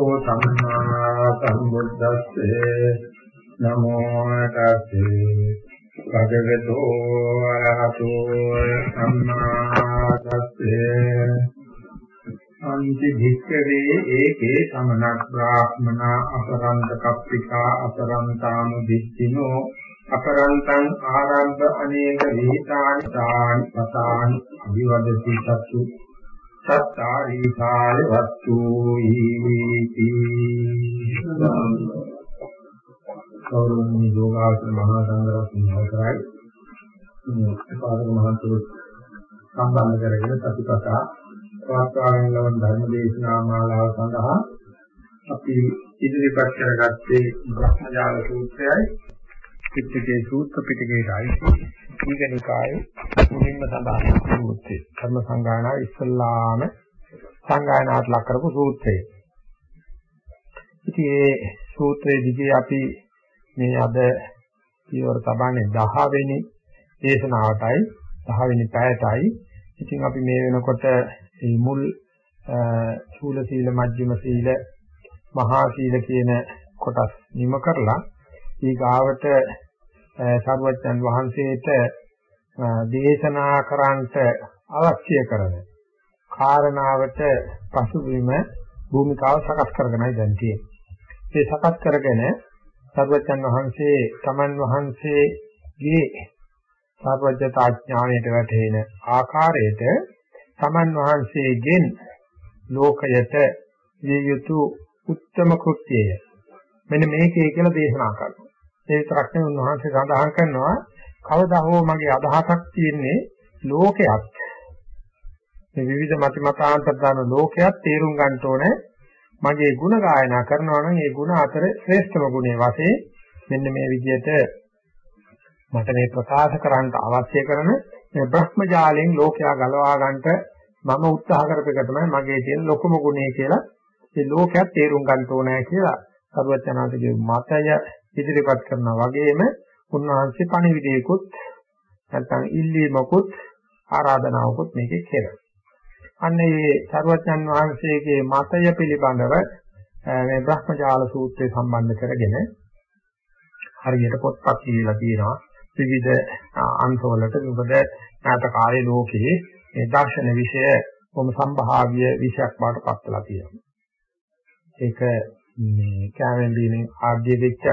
වරහතෝ සම්මා සම්බුද්දස්සේ නමෝ තස්සේ භගවතු වරහතෝ සම්මා තස්සේ අන්ති භික්ඛවේ ඒකේ සමනක් බ්‍රාහ්මනා අපරන්ත කප්පිකා අපරන්තානු දිච්චිනෝ අපරන්තං ආරම්භ අනේක විහිතානි තානි පතානි අභිවදති සත්තු සත්තාරී කාල වස්තු ඊති කෞරවණී යෝගාවචර මහා සංඝරත්නය අවසරයි මේ පාදක මහන්තුරු සම්බන්ධ කරගෙන සතිපතා ප්‍රාස්තාවෙන් ලබන ධර්ම දේශනා මාලාව සඳහා අපි ඉදිරිපත් කරගත්තේ බ්‍රහ්මජාල සූත්‍රයයි පිටකේ සූත්‍ර පිටකේ රායිති ඊගනිකායේ මුලින්ම සඳහන් සූත්‍රය කර්ම සංගායනා ඉස්සල්ලාම සංගායනාට ලක් කරපු සූත්‍රය. ඉතින් මේ සූත්‍රයේ දිගේ අපි මේ අද පියවර තබන්නේ 10 වෙනි දේශනාවටයි 10 වෙනි පැයටයි. ඉතින් අපි මේ වෙනකොට මේ මුල් චූල සීල මජ්ක්‍ධිම සීල මහා සීල කියන කොටස් නිම කරලා ඊගාවට සර්වඥන් වහන්සේට දේශනා කරන්නට අවශ්‍ය කරන කාරණාවට පසුබිම භූමිකාව සකස් කරගෙනයි දැන් තියෙන්නේ. මේ සකස් කරගෙන සර්වඥන් වහන්සේ තමන් වහන්සේගේ සර්වඥතා ඥාණයට වැටෙන ආකාරයට තමන් වහන්සේගෙන් ලෝකයට විය යුතු උත්තම කෘත්‍යය මෙන්න මේකේ කියලා දේශනා කරනවා. ඒ විතරක් නෙවෙයි උන්වහන්සේ සඳහන් කරනවා කවදා හෝ මගේ අදහසක් තියෙන්නේ ලෝකයක් මේ විවිධ මත මතාන්තර දාන ලෝකයක් තේරුම් ගන්න ඕනේ මගේ ಗುಣ ගායනා කරනවා නම් ඒ ಗುಣ අතර ශ්‍රේෂ්ඨම ගුණය වශයෙන් මෙන්න මේ විදිහට මට මේ ප්‍රකාශ කරන්න අවශ්‍ය කරන මේ බ්‍රහ්මජාලයෙන් ලෝකයා ගලවා ගන්නට මම උත්සාහ කරපේක තමයි මගේ තියෙන ලොකුම ගුණය කියලා ඒ ලෝකයක් තේරුම් ගන්න ඕනේ කියලා සර්වඥාන්තගේ මතය ඉදිරිපත් කරනා වගේම උන්වහන්සේ පණිවිඩයකුත් නැත්නම් ඉල්ලීමකුත් ආරාධනාවකුත් මේකේ කෙරෙනවා. අන්න ඒ සර්වඥන් වහන්සේගේ මතය පිළිබඳව මේ බ්‍රහ්මජාල සූත්‍රය සම්බන්ධ කරගෙන හරියට පොත්පත් කියලා තියෙනවා. විවිධ අංශවලට මොකද නාත කාලේ ලෝකයේ මේ දර්ශන විෂය කොහොම සම්භාව්‍ය විෂයක් බවට පත් වෙලා තියෙනවා. ඒක මේ කැමෙන් දීනේ ආද්‍ය වෙච්ච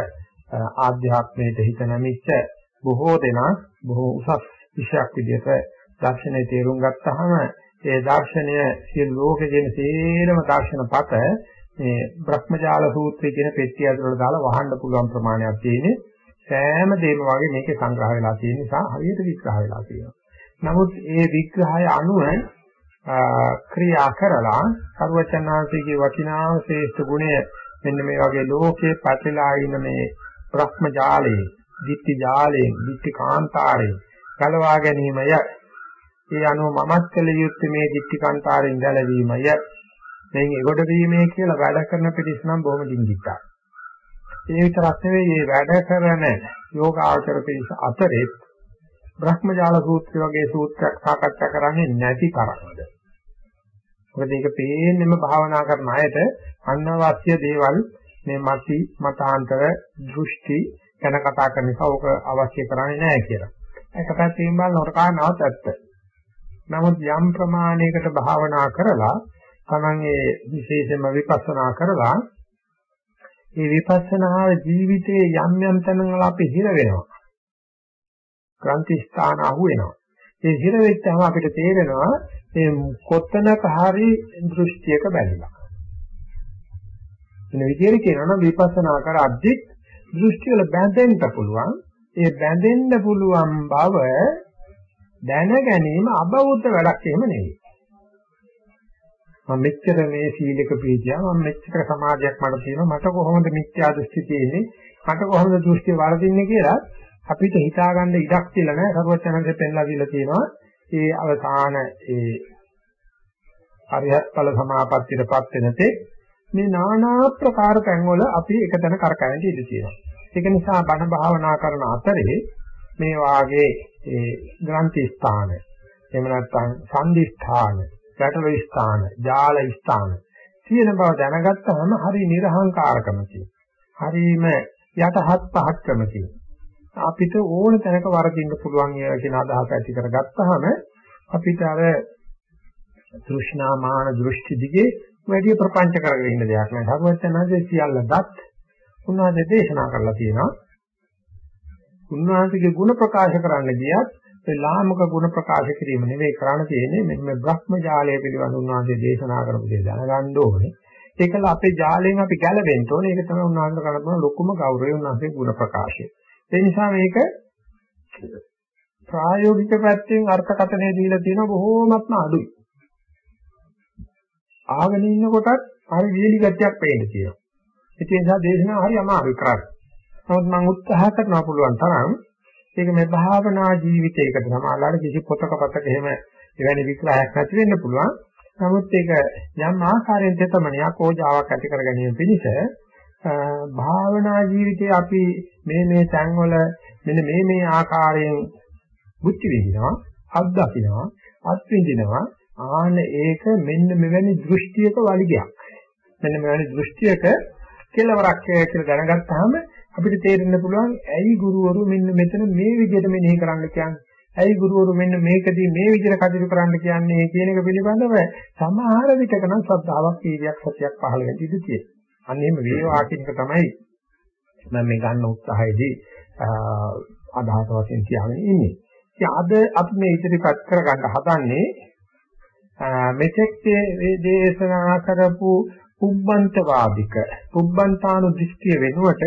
ආධ්‍යාත්මයට හිත නැමිච්ච බොහෝ දෙනා බොහෝ උසස් විෂයක් විදිහට දර්ශනය තේරුම් ගත්තාම ඒ දර්ශනය සියලු ලෝකෙගෙන සේරම දර්ශනපත මේ බ්‍රහ්මජාල සූත්‍රය කියන පෙට්ටිය ඇතුළට දාලා වහන්න පුළුවන් ප්‍රමාණයක් තියෙන්නේ සෑම දෙයක්ම වගේ මේකේ සංග්‍රහ වෙලා තියෙන නිසා හරියට විග්‍රහ වෙලා තියෙනවා. නමුත් ඒ විග්‍රහය අනුව ක්‍රියා කරලා සර්වචනාංශයේ වටිනා ශ්‍රේෂ්ඨ ගුණය මෙන්න මේ වගේ ලෝකේ පැතිලා ඉන මේ බ්‍රහ්ම ජාලයේ, ditthi ජාලයේ, ditthi කාන්තාරයේ ගලවා ගැනීමය. ඒ අනුව මමත් කළ යුත්තේ මේ ditthi කාන්තාරයෙන් ගැලවීමය. දැන් ඒකට වීමේ කියලා වැඩ කරන පිටිස් නම් බොහොම ඩිංගිත්තා. ඒ විතරක් නෙවෙයි මේ වැඩ කරන යෝගාචර පිළිස අතරේ බ්‍රහ්මජාල සූත්‍රය වගේ සූත්‍රයක් සාකච්ඡා කරන්නේ නැති තරමද. මොකද ඒක පේන්නෙම භාවනා කරන අයට අනවශ්‍ය දේවල් මේ මති මතාන්තර දෘෂ්ටි ගැන කතා කරන නිසා ඕක අවශ්‍ය කරන්නේ නැහැ කියලා. ඒක පැත්තෙන් බලනකොට කාරණාවත් ඇත්ත. නමුත් යම් ප්‍රමාණයකට භාවනා කරලා තමන්ගේ විශේෂම විපස්සනා කරලා මේ විපස්සනාව ජීවිතයේ යම් යම් තැන්වල අපි හිර වෙනවා. ක්‍රාන්ති ස්ථාන අහු වෙනවා. ඒ හිර වෙච්චාම අපිට තේරෙනවා මේ කොතනක හරි දෘෂ්ටියක බැඳිලා. වෙන විදිහට කියනවා නම් විපස්සනා කරද්දි දෘෂ්ටි වල බැඳෙන්න පුළුවන්. ඒ බැඳෙන්න පුළුවන් බව දැන ගැනීම අබෞද්ධ වැඩක් එහෙම නෙවෙයි. මම මෙච්චර මේ සීලක ප්‍රීතිය මම මෙච්චර සමාධියක් මට තියෙනවා මට කොහොමද මිත්‍යා දෘෂ්ටි තියෙන්නේ මට කොහොමද දෘෂ්ටි වර්ධින්නේ කියලා අපිට හිතාගන්න ඉඩක් කියලා නෑ සරුවචනන්සේ පෙන්ලා දීලා තියෙනවා ඒ අවසාන ඒ අරිහත් ඵල සමාපත්තියටපත් වෙනතේ මේ নানা ප්‍රකාර තැන්වල අපි එකතැන කරකැවෙන්න ඉඩ තියෙනවා. ඒක නිසා බණ භාවනා කරන අතරේ මේ වාගේ ඒ ග්‍රන්ථි ස්ථාන එහෙම නැත්නම් සංදි ස්ථාන, ගැටළු ස්ථාන, ජාල ස්ථාන තියෙන බව දැනගත්තාම හරි නිර්හංකාරකම හරීම යටහත් පහත්කම අපිට ඕන තැනක වරදින්න පුළුවන් කියන අදහස ඇති කරගත්තාම අපිට අර තෘෂ්ණා මාන දෘෂ්ටි දිගේ වැඩි ප්‍රපංච කරගෙන ඉන්න දෙයක් නෑ. සර්වඥාන්සේ සියල්ල දත් උන්වහන්සේ දේශනා කරලා තියෙනවා. උන්වහන්සේගේ ಗುಣ ප්‍රකාශ කරන්න ගියත් ඒ ලාමක ಗುಣ ප්‍රකාශ කිරීම නෙවෙයි කරන්න තියෙන්නේ මෙන්න බ්‍රහ්මජාලය පිළිබඳ උන්වහන්සේ දේශනා කරපු දේ දැනගන්න ඕනේ. ඒකල අපේ ජාලයෙන් අපි ගැලවෙන්න ඕනේ. ඒක තමයි උන්වහන්සේ කරන්න පුළුවන් ලොකුම ගෞරවය උන්වහන්සේ ಗುಣ ප්‍රකාශය. ඒ නිසා මේක ප්‍රායෝගික පැත්තෙන් අර්ථකථනය දීලා තියෙන බොහෝමත්ම අඩුයි. ආගෙන ඉන්නකොටත් හරි වේලි ගැටයක් පේන්න තියෙනවා. ඒ නිසා දේශනාව හරි අමාරුයි කරන්න. නමුත් මම උත්සාහ කරනවා පුළුවන් තරම් ඒක මේ භාවනා ජීවිතයකට සමානලාට කිසි පොතක පතක එහෙම එවැනි විග්‍රහයක් නැති වෙන්න පුළුවන්. නමුත් ඒක යම් ආකාරයෙන් තෙතමනියක් ඕජාවක් ඇති කර ගැනීම පිණිස භාවනා ජීවිතයේ අපි මේ මේ තැන්වල මෙන්න මේ මේ ආකාරයෙන් බුද්ධ විඳිනවා අත්දකින්නවා අත්විඳිනවා ආන ඒක මෙන්න මෙවැනි දෘෂ්ටියක වලිගයක්. මෙන්න මෙවැනි දෘෂ්ටියක කෙලවරක් කියලා දැනගත්තාම අපිට තේරෙන්න පුළුවන් ඇයි ගුරුවරු මෙන්න මෙතන මේ විදිහට මෙනෙහි කරන්න කියන්නේ. ඇයි ගුරුවරු මෙන්න මේකදී මේ විදිහට කටයුතු කරන්න කියන්නේ කියන එක පිළිබඳව සමහර විටක නම් ශ්‍රද්ධාවක්, සීලයක්, සතියක් පහළ වෙන්න ඉඩ තියෙනවා. අන්න එහෙම වේවා කියන එක තමයි මම මේ ගන්න උත්සාහයේදී අදහස වශයෙන් තියාගෙන ඉන්නේ. ඉතින් අද අපි මේ ඉදිරිපත් කරගන්න හදන්නේ මෙතෙක් දේශනා කරපු පුබ්බන්තවාදික පුබ්බන්තානු දෘෂ්ටිය වෙනුවට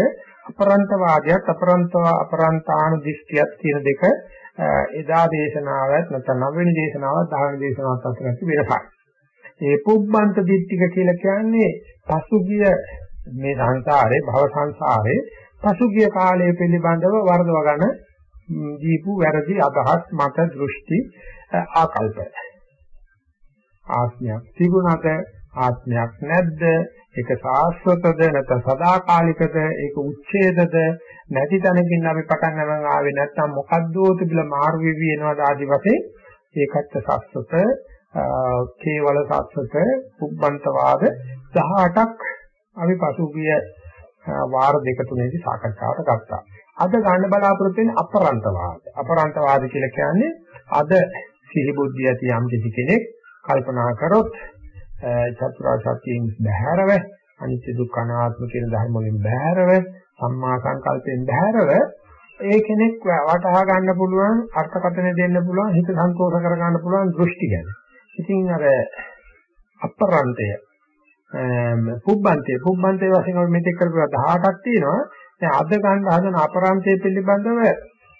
අපරන්තවාදයක් අපරන්තව අපරන්තානු දෘෂ්ටියක් කියන දෙක එදා දේශනාවත් නැත්නම් නවවෙනි දේශනාවත් දහවෙනි දේශනාවත් අතර ඇති වෙනසක්. මේ පුබ්බන්ත දිට්ඨික කියලා කියන්නේ පසුගිය මේ සංසාරේ භව සංසාරේ පසුගිය කාලය පිළිබඳව වර්ධව ගන්න දීපු වැරදි අදහස් මත දෘෂ්ටි ආකල්ප. ආත්මයක් තිබුණාට ආත්මයක් නැද්ද? ඒක සාස්වතද? නැත්නම් සදාකාලිකද? ඒක උච්ඡේදද? නැති තැනකින් අපි පටන් ගන්න ආවේ නැත්නම් මොකද්දෝ තිබිලා මාරු වෙවි එනවාද ආදි වශයෙන් ඒකත් සාස්වත කේවල සාස්වත පුබ්බන්තවාද 18ක් අපි පසුගිය වාර දෙක තුනේදී සාකච්ඡාවට ගත්තා. අද ගන්න බලාපොරොත්තු වෙන්නේ අපරන්තවාද. අපරන්තවාද කියලා කියන්නේ අද සිහි බුද්ධිය ඇති යම් කෙනෙක් කල්පනා කරොත් චතුරාර්ය සත්‍යයෙන් බැහැරව අනිත්‍ය දුක්ඛ අනාත්ම කියන ධර්ම වලින් බැහැරව සම්මා සංකල්පයෙන් බැහැරව ඒ කෙනෙක් වටහා ගන්න පුළුවන් අර්ථකථන දෙන්න පුළුවන් හිත සන්තෝෂ කර ගන්න පුළුවන් දෘෂ්ටි ගැන. ඉතින් අර අපරන්තය පුබ්බන්තය පුබ්බන්තය වශයෙන් අපි මෙතෙක් කරපු 18ක් තියෙනවා. දැන් අද ගන්න හදන අපරන්තය පිළිබඳව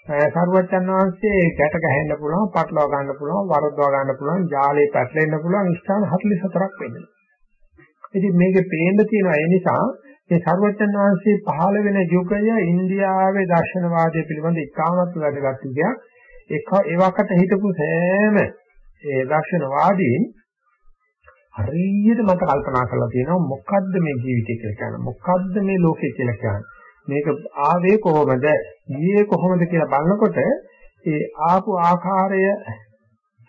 සරුවච්චන් වහන්සේ ගැට ගහන්න පුළුවන්, පටලවා ගන්න පුළුවන්, වරද්දවා ගන්න පුළුවන්, ජාලේ පැටලෙන්න පුළුවන් ස්ථාන 44ක් වෙනවා. ඉතින් මේකේ පේන්න තියෙනවා ඒ නිසා මේ සරුවච්චන් වහන්සේ පහළ වෙන යුගය ඉන්දියාවේ දර්ශනවාදය පිළිබඳ ඉතාමත් වැදගත් විදියක්. ඒක ඒවකට හිටපු සෑම ඒ දර්ශනවාදීන් හරියට මට කල්පනා කරලා තියෙනවා මොකද්ද මේ ජීවිතය කියලා කියන්නේ මොකද්ද මේ ලෝකය කියලා කියන්නේ මේක ආවේ කොහොමද? ගියේ කොහොමද කියලා බලනකොට ඒ ආපු ආකාරය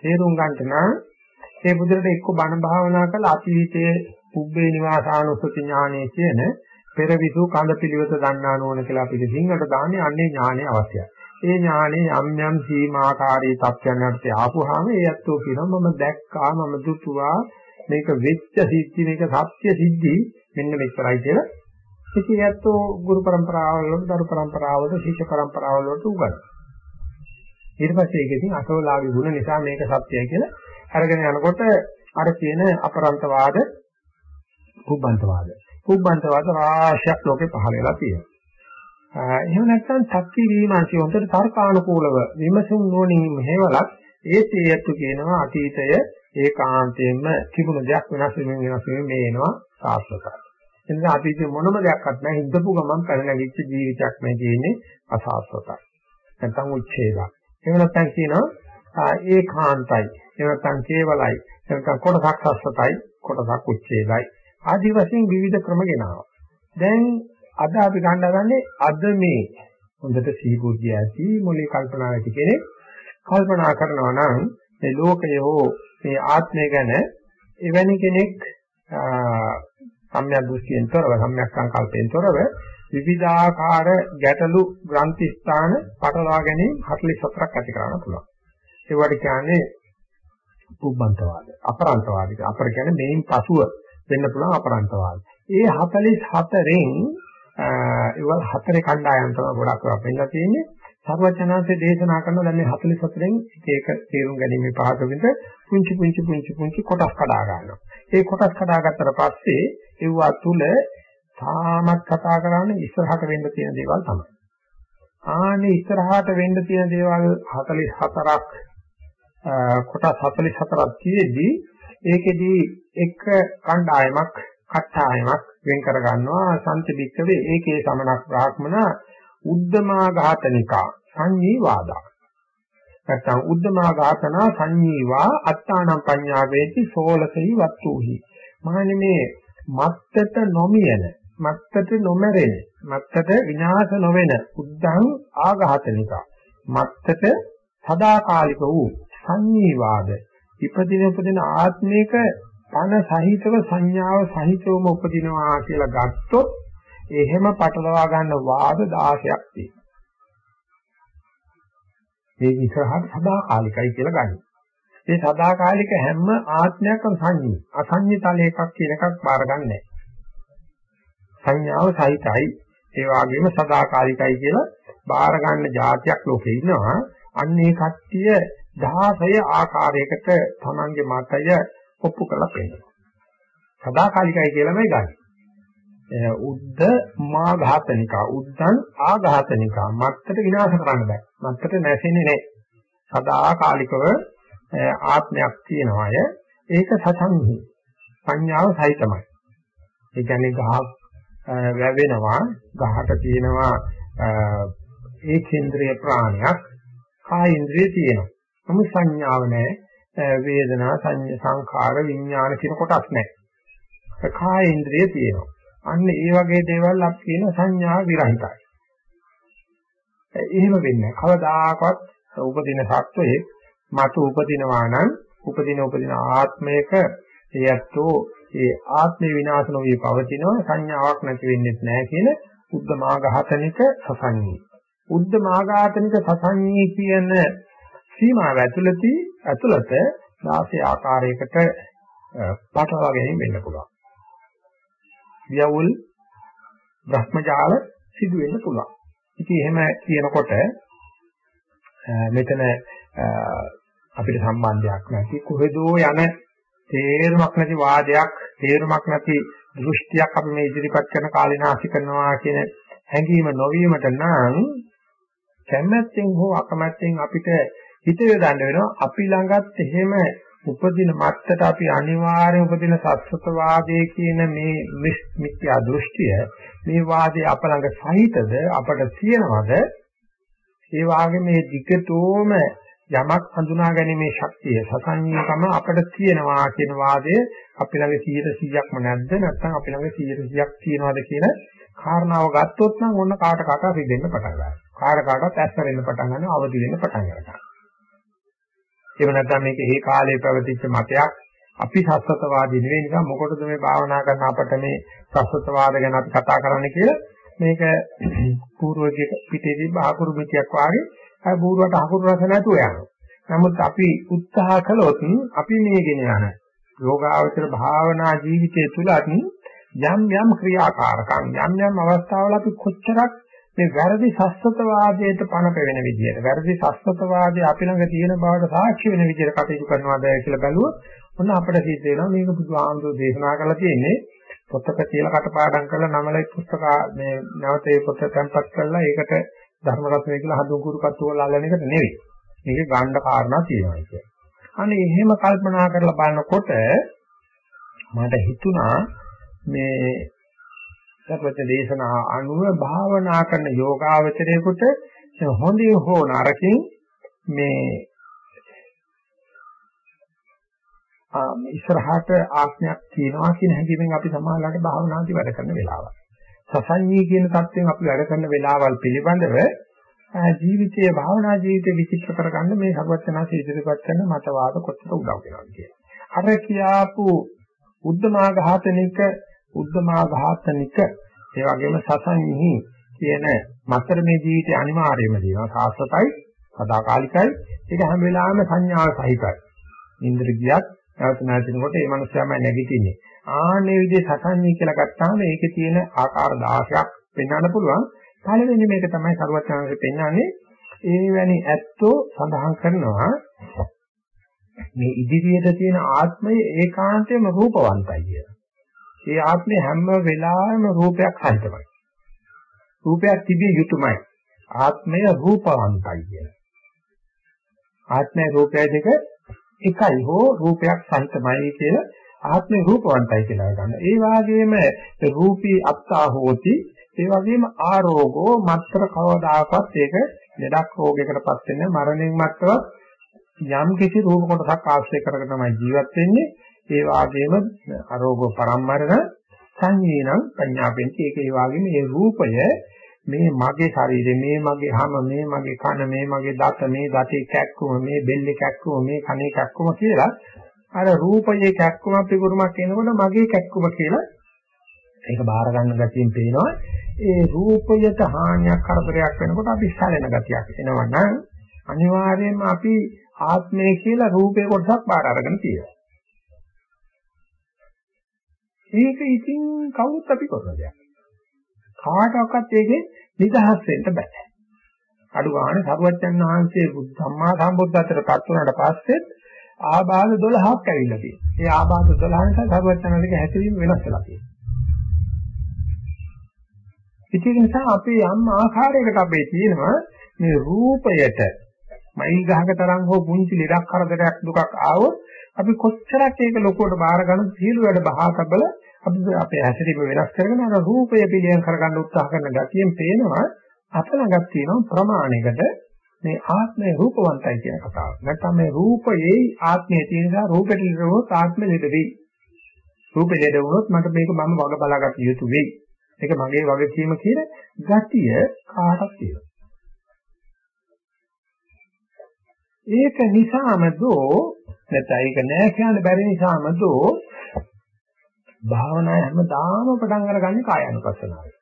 තේරුම් ගන්නට නම් ඒ බුදුරට එක්ක බණ භාවනා කරලා අතීතයේ පුබ්බේ නිවාසානුස්සති ඥානයේ කියන පෙරවිසු කඳ පිළිවෙත දන්නා නෝන කියලා අපිට සිංහලට දාන්නේ අන්නේ ඥානය අවශ්‍යයි. ඒ ඥානේ යම් යම් සීමාකාරී තත්යන් යටතේ ආපුවාම ඒ ඇත්තෝ කියනවා මම දැක්කා මම දුටුවා. මේක වෙච්ච සිද්ධි මේක සත්‍ය සිද්ධි. මෙන්න මෙච්චරයි කියලා සිටියැත්තෝ ගුරු પરම්පරාවලට, දරු પરම්පරාවලට, ශිෂ්‍ය પરම්පරාවලට උගන්වන. ඊට පස්සේ ඒක ඉතින් අසවලාගේ ගුණ නිසා මේක සත්‍යයි කියලා අරගෙන යනකොට අර කියන අපරන්තවාද, කුබ්බන්තවාද. කුබ්බන්තවාද රාශියක් ලෝකේ පහළ වෙලා තියෙනවා. එහෙම නැත්නම් සත්‍ය විමර්ශය උන්ට තර්කානුකූලව විමසුම් නොනින් මෙහෙවලක් ඒ තේයතු කියනවා අතීතය ඒකාන්තයෙන්ම තිබුණ දෙයක් වෙනස් වෙමින් වෙනස් වෙමින් මේ එනවා සාස්වතයි. එනිසා අපි ඉතින් මොනම දෙයක්වත් නැහැ හිතපු ගමන් පැන නැගිච්ච ජීවිතයක් මේ තියෙන්නේ අසාස්වතයි. නැත්නම් උච්ඡේදයි. එහෙම නැත්නම් කියනවා ඒකාන්තයි. එහෙම නැත්නම් කේවලයි. නැත්නම් කොටසක් සස්වතයි, කොටසක් උච්ඡේදයි. ආදී වශයෙන් විවිධ ක්‍රම ගෙනාවා. දැන් අද අපි ගන්නගන්නේ අද මේ හොඳට සීබුද්ධිය ඇති මොලේ කල්පනා ඇති කෙනෙක් කල්පනා කරනවා නම් මේ ලෝකය හෝ මේ ආත්මය ගැන එවැනි කෙනෙක් සම්‍යක් දෘෂ්ටියෙන් තොරව සම්‍යක් සංකල්පයෙන් තොරව විවිධාකාර ගැටලු ග්‍රන්ථි ස්ථාන පටලවා ගැනීම 44ක් ඇති කරන්න පුළුවන්. ඒවට කියන්නේ පුබ්බන්තවාද, අපරන්තවාද. අපර කියන්නේ මේන් පසුව වෙන්න පුළුවන් අපරන්තවාද. ඒ 44න් ඒවල් හතරේ කණ්ඩායම් තමයි ගොඩක් වෙලා පෙන්නලා තියෙන්නේ. සර්වඥාන්සේ දේශනා කරන දැන් මේ 44න් එක එක තේරුම් ගැනීම පහසුවෙන්ද පුංචි පුංචි පුංචි පුංචි කොටස් කඩා ගන්නවා. ඒ කොටස් කඩාගත්තට පස්සේ ඒවා තුල තාමත් කතා කරන්නේ ඉස්සරහට වෙන්න තියෙන දේවල් තමයි. ආනේ ඉස්සරහට වෙන්න තියෙන දේවල් 44ක් කොටස් 44ක් තියේදී ඒකෙදී එක කණ්ඩායමක් කට්ටායමක් වෙන් කර ගන්නවා සම්තිබික්කවේ ඒකේ සමනක් බ්‍රාහ්මණ උද්දමා ඝාතනිකා සංඤී වාදා නැත්නම් උද්දමා ඝාතනා සංඤීවා අත්තානම් පඤ්ඤා වේති සෝලසෙහි වත්තුහි මහණනි මේ මත්තට නොමියන මත්තට නොමැරෙන මත්තට විනාශ නොවන උද්දං ආඝාතනිකා මත්තට සදාකාලික වූ සංඤීවාද ඉපදින උපදින ආත්මික පන සහිතව සංඥාව සහිතවම උපදිනවා කියලා ගත්තොත් එහෙම පටලවා ගන්න වාද 16ක් තියෙනවා. ඒ ඉස්සරහට සදාකාලිකයි කියලා ගන්න. ඒ සදාකාලික හැම ආත්මයක්ම සංඤී. අසංඤී තල එකක් කියන එකක් බාර ගන්නෑ. සංඥාව සහිතයි. ඒ වගේම සදාකාලිකයි කියලා බාර ගන්න જાතියක් ලෝකේ ඉන්නවා. අන්න ඒ කට්ටිය 16 ආකාරයකට තමන්ගේ මතය ඔප්පු කරලා පෙන්නනවා. සදාකාලිකයි කියලාමයි ගන්නේ. උද්ද මා ඝාතනිකා උද්දන් ආඝාතනිකා. මත්තට විනාශ කරන්න බෑ. මත්තට නැසෙන්නේ නැහැ සදාකාලිකව ආත්මයක් තියනවාය ඒක සසංහි සංඥාව සහිතමයි. ඒ කියන්නේ ගහ වැවෙනවා. ගහට තියෙනවා ඒ කේන්ද්‍රීය ප්‍රාණයක්. කායින්ද්‍රිය තියෙනවා. නමුත් සංඥාව නැහැ වේදනා සංඛාර විඥාන කියන කොටස් නැහැ කායින්ද්‍රිය තියෙනවා. අන්න ඒ වගේ දේවල් අපි කියන සංඥා විරහිතයි. එහෙම වෙන්නේ කවදාකවත් උපදින සත්වයේ මතු උපදිනවා නම් උපදින උපදින ආත්මයක එයත්ෝ ඒ ආත්මේ විනාශ නොවී පවතිනවා සංඥාවක් නැති වෙන්නේ නැහැ කියන උද්දමාඝාතනික සසංඤී. උද්දමාඝාතනික සසංඤී කියන සීමාව ඇතුළතී ඇතුළත 16 ආකාරයකට පටලවා ගැනීම වෙන්න පුළුවන්. වියවුල් භ්‍රමජාල සිදු වෙන්න පුළුවන්. ඉතින් එහෙම කියනකොට මෙතන අපිට සම්බන්ධයක් නැති කොහෙදෝ යන තේරුමක් නැති වාදයක් තේරුමක් නැති දෘෂ්ටියක් අපි මේ ඉදිරිපත් කරන කාලේනාසි කරනවා කියන හැඟීම නොවීමට නම් කැමැත්තෙන් හෝ අකමැත්තෙන් අපිට හිත යොදන්න වෙනවා අපි ළඟත් එහෙම උපදින මත්තට අපි අනිවාර්යෙන් උපදින සත්‍යතවාදයේ කියන මේ මිත්‍යා දෘෂ්ටිය මේ වාදයේ අප ළඟ සහිතද අපට තියෙනවද? ඒ වාගේ මේ ධිකතෝම යමක් හඳුනා ගැනීමේ ශක්තිය සසංයකම අපට තියෙනවා කියන වාදය අපි ළඟ 100%ක්ම නැද්ද? නැත්නම් අපි ළඟ 100%ක් තියෙනවද කියන කාරණාව ගත්තොත් නම් ඔන්න කාට කාට රිදෙන්න පටන් ගන්නවා. කාට කාටත් ඇස් වෙන්න පටන් ගන්නවා අවදි වෙන්න පටන් ගන්නවා. එහෙම නැත්නම් මේක ඒ කාලේ පැවතිච්ච මතයක් අපි සස්සතවාදී නෙවෙයි නිසා මොකටද මේ භාවනා කරන අපට මේ සස්සතවාද ගැන අපි කතා කරන්න කියලා මේක පූර්වජික පිටේ තිබ්බ අකුරු මිතියක් වාගේ අය බූරුවට අකුරු රස නැතුව යනවා. නමුත් අපි උත්සාහ කළොත් අපි මේගෙන යන යෝගාවචර භාවනා ජීවිතය තුලත් යම් යම් ක්‍රියාකාරකම් යම් යම් අවස්ථාවල අපි කොච්චරක් මේ වැරදි සස්සතවාදයට පණ පෙවෙන විදිහට වැරදි සස්සතවාදයේ අපි ළඟ තියෙන බවට සාක්ෂි වෙන විදිහට කටයුතු කරනවාද කියලා බැලුවොත් ඔන්න අපිට සිද්ධ වෙනවා මේක බුදුහාමුදුරේ දේශනා කරලා තියෙන්නේ පොතක කියලා කටපාඩම් කරලා නමලයි පුස්තක මේ නැවත ඒ පොත තැන්පත් කරලා ඒකට ධර්ම රත්නය කියලා හඳුන් කුරුපත්තු වල අල්ලන එකට නෙවෙයි. මේකේ ගන්න කාරණා තියෙනවා කියන්නේ. අනේ එහෙම කල්පනා කරලා බලනකොට මට හිතුණා මේ සර්වත දේශනා අනුව භාවනා කරන යෝගාවචරයේකට හොඳින් හෝ නරකින් මේ ඉස්සරහට ආඥාවක් තියෙනවා කියන හැඟීමෙන් අපි සමාජලාට භාවනාදී වැඩ කරන වෙලාවල්. සසඤ්ඤී කියන தත්වෙන් අපි වැඩ කරන වෙලාවල් පිළිබඳව ජීවිතයේ භාවනා ජීවිතේ විචිත්‍ර කරගන්න මේ සර්වඥාසී ඉදිරිපත් කරන මතවාද කොච්චර උදව් වෙනවද කියලා. අර කියාපු උද්දමාඝාතනික උද්දමාඝාතනික ඒ වගේම සසඤ්ඤී කියන මතර මේ ජීවිතේ අනිවාර්යයෙන්ම දිනවා සාස්වතයි සදාකාලිකයි ඒක හැම වෙලාවෙම සංඥාව සහිතයි. ඉන්ද්‍ර ගියත් නැවත නැතිනකොට ඒ මනුස්සයාම නැගිටින්නේ. ආන්නේ විදිහේ සසන්නේ කියලා ගත්තාම ඒකේ තියෙන ආකාර 16ක් පෙන්වන්න පුළුවන්. පළවෙනි මේක තමයි සරුවචාන්සේ පෙන්වන්නේ. ඒ වැනි ඇත්තෝ සඳහන් කරනවා මේ ඉදිරියට තියෙන ආත්මය ඒකාන්තයෙන්ම රූපවන්තයි කියලා. ඒ ආත්මය හැම වෙලාවෙම රූපයක් සහිතමයි. රූපයක් තිබිය යුතුමයි. ආත්මය රූපවන්තයි කියලා. ආත්මය රූපය දෙක එකයි හෝ රූපයක් සහිතමයි කියලා ආත්මේ රූපවන්තයි කියලා ගන්න. ඒ වගේම රූපී අත්තා හෝති ඒ වගේම ආරෝගෝ මත්තර කවදාකවත් ඒක ලෙඩක් රෝගයකටපත් වෙන්නේ මරණයෙන් මත්තවත් යම් කිසි රූප කොටසක් ආශ්‍රය කරගෙන තමයි ජීවත් වෙන්නේ. ඒ වගේම අරෝගෝ පරම්මරණ සංජීනං පඤ්ඤාපෙන්ති ඒක ඒ වගේම මේ රූපය මේ මගේ ශරීරය මේ මගේ හම මේ මගේ කන මේ මගේ දත මේ දතේ කැක්කුම මේ බෙල්ලේ කැක්කුම මේ කනේ කැක්කුම කියලා අර රූපයේ කැක්කුම පිටුරුමක් එනකොට මගේ කැක්කුම කියලා ඒක බාර ගන්න ගැතියෙන් පේනවා. ඒ රූපයට හානියක් කරදරයක් වෙනකොට අපි සැලෙන ගතියක් එනවනම් අනිවාර්යයෙන්ම අපි ආත්මය කියලා රූපේ කොටසක් බාර අරගෙන තියෙනවා. ඒක ඉතින් කවුරුත් අපි කරන දෙයක් කාටවත් ඒකේ නිදහස් වෙන්න බෑ. අඩු ගන්න සරුවච්චන් වහන්සේ සම්මා සම්බුද්ධත්වයට පත් වුණාට පස්සේ ආබාධ 12ක් ඇවිල්ලා තියෙනවා. ඒ ආබාධ 12 නිසා සරුවච්චන්ගේ හැසිරීම වෙනස් වෙලා තියෙනවා. ඒක නිසා අපි යම් ආකාරයකට අපේ තියෙනවා මේ රූපයට මයිල් ගහක තරම් හෝ පුංචි ලෙඩක් කරදරයක් දුකක් ආවොත් අපි කොච්චරක් ඒක ලොකුවට බාර ගන්න සියලු වැඩ බහා තබලා අපි අපේ හැසිරීම වෙනස් කරගෙන අර රූපය පිළියම් කරගන්න උත්සාහ කරන ගතියෙන් පේනවා අප ළඟක් තියෙන ප්‍රමාණයකට මේ ආත්මය රූපවන්තයි කියන කතාව. නැත්නම් මේ රූපයේ ආත්මය තියෙන නිසා රූපෙට ඉරවොත් ආත්මෙ ලෙඩ වෙයි. රූපෙ ලෙඩ වුණොත් මට මේක මම වග බලාගත යුතු වෙයි. ඒක මගේ වගකීම කියන ගතිය කාටත් තියෙනවා. ඒක නිසාම දෝ නැත්නම් ඒක නෑ කියන්න බැරි නිසාම දෝ භාවනාව හැමදාම පටන් අරගන්නේ කාය අනුපස්සනාවයි.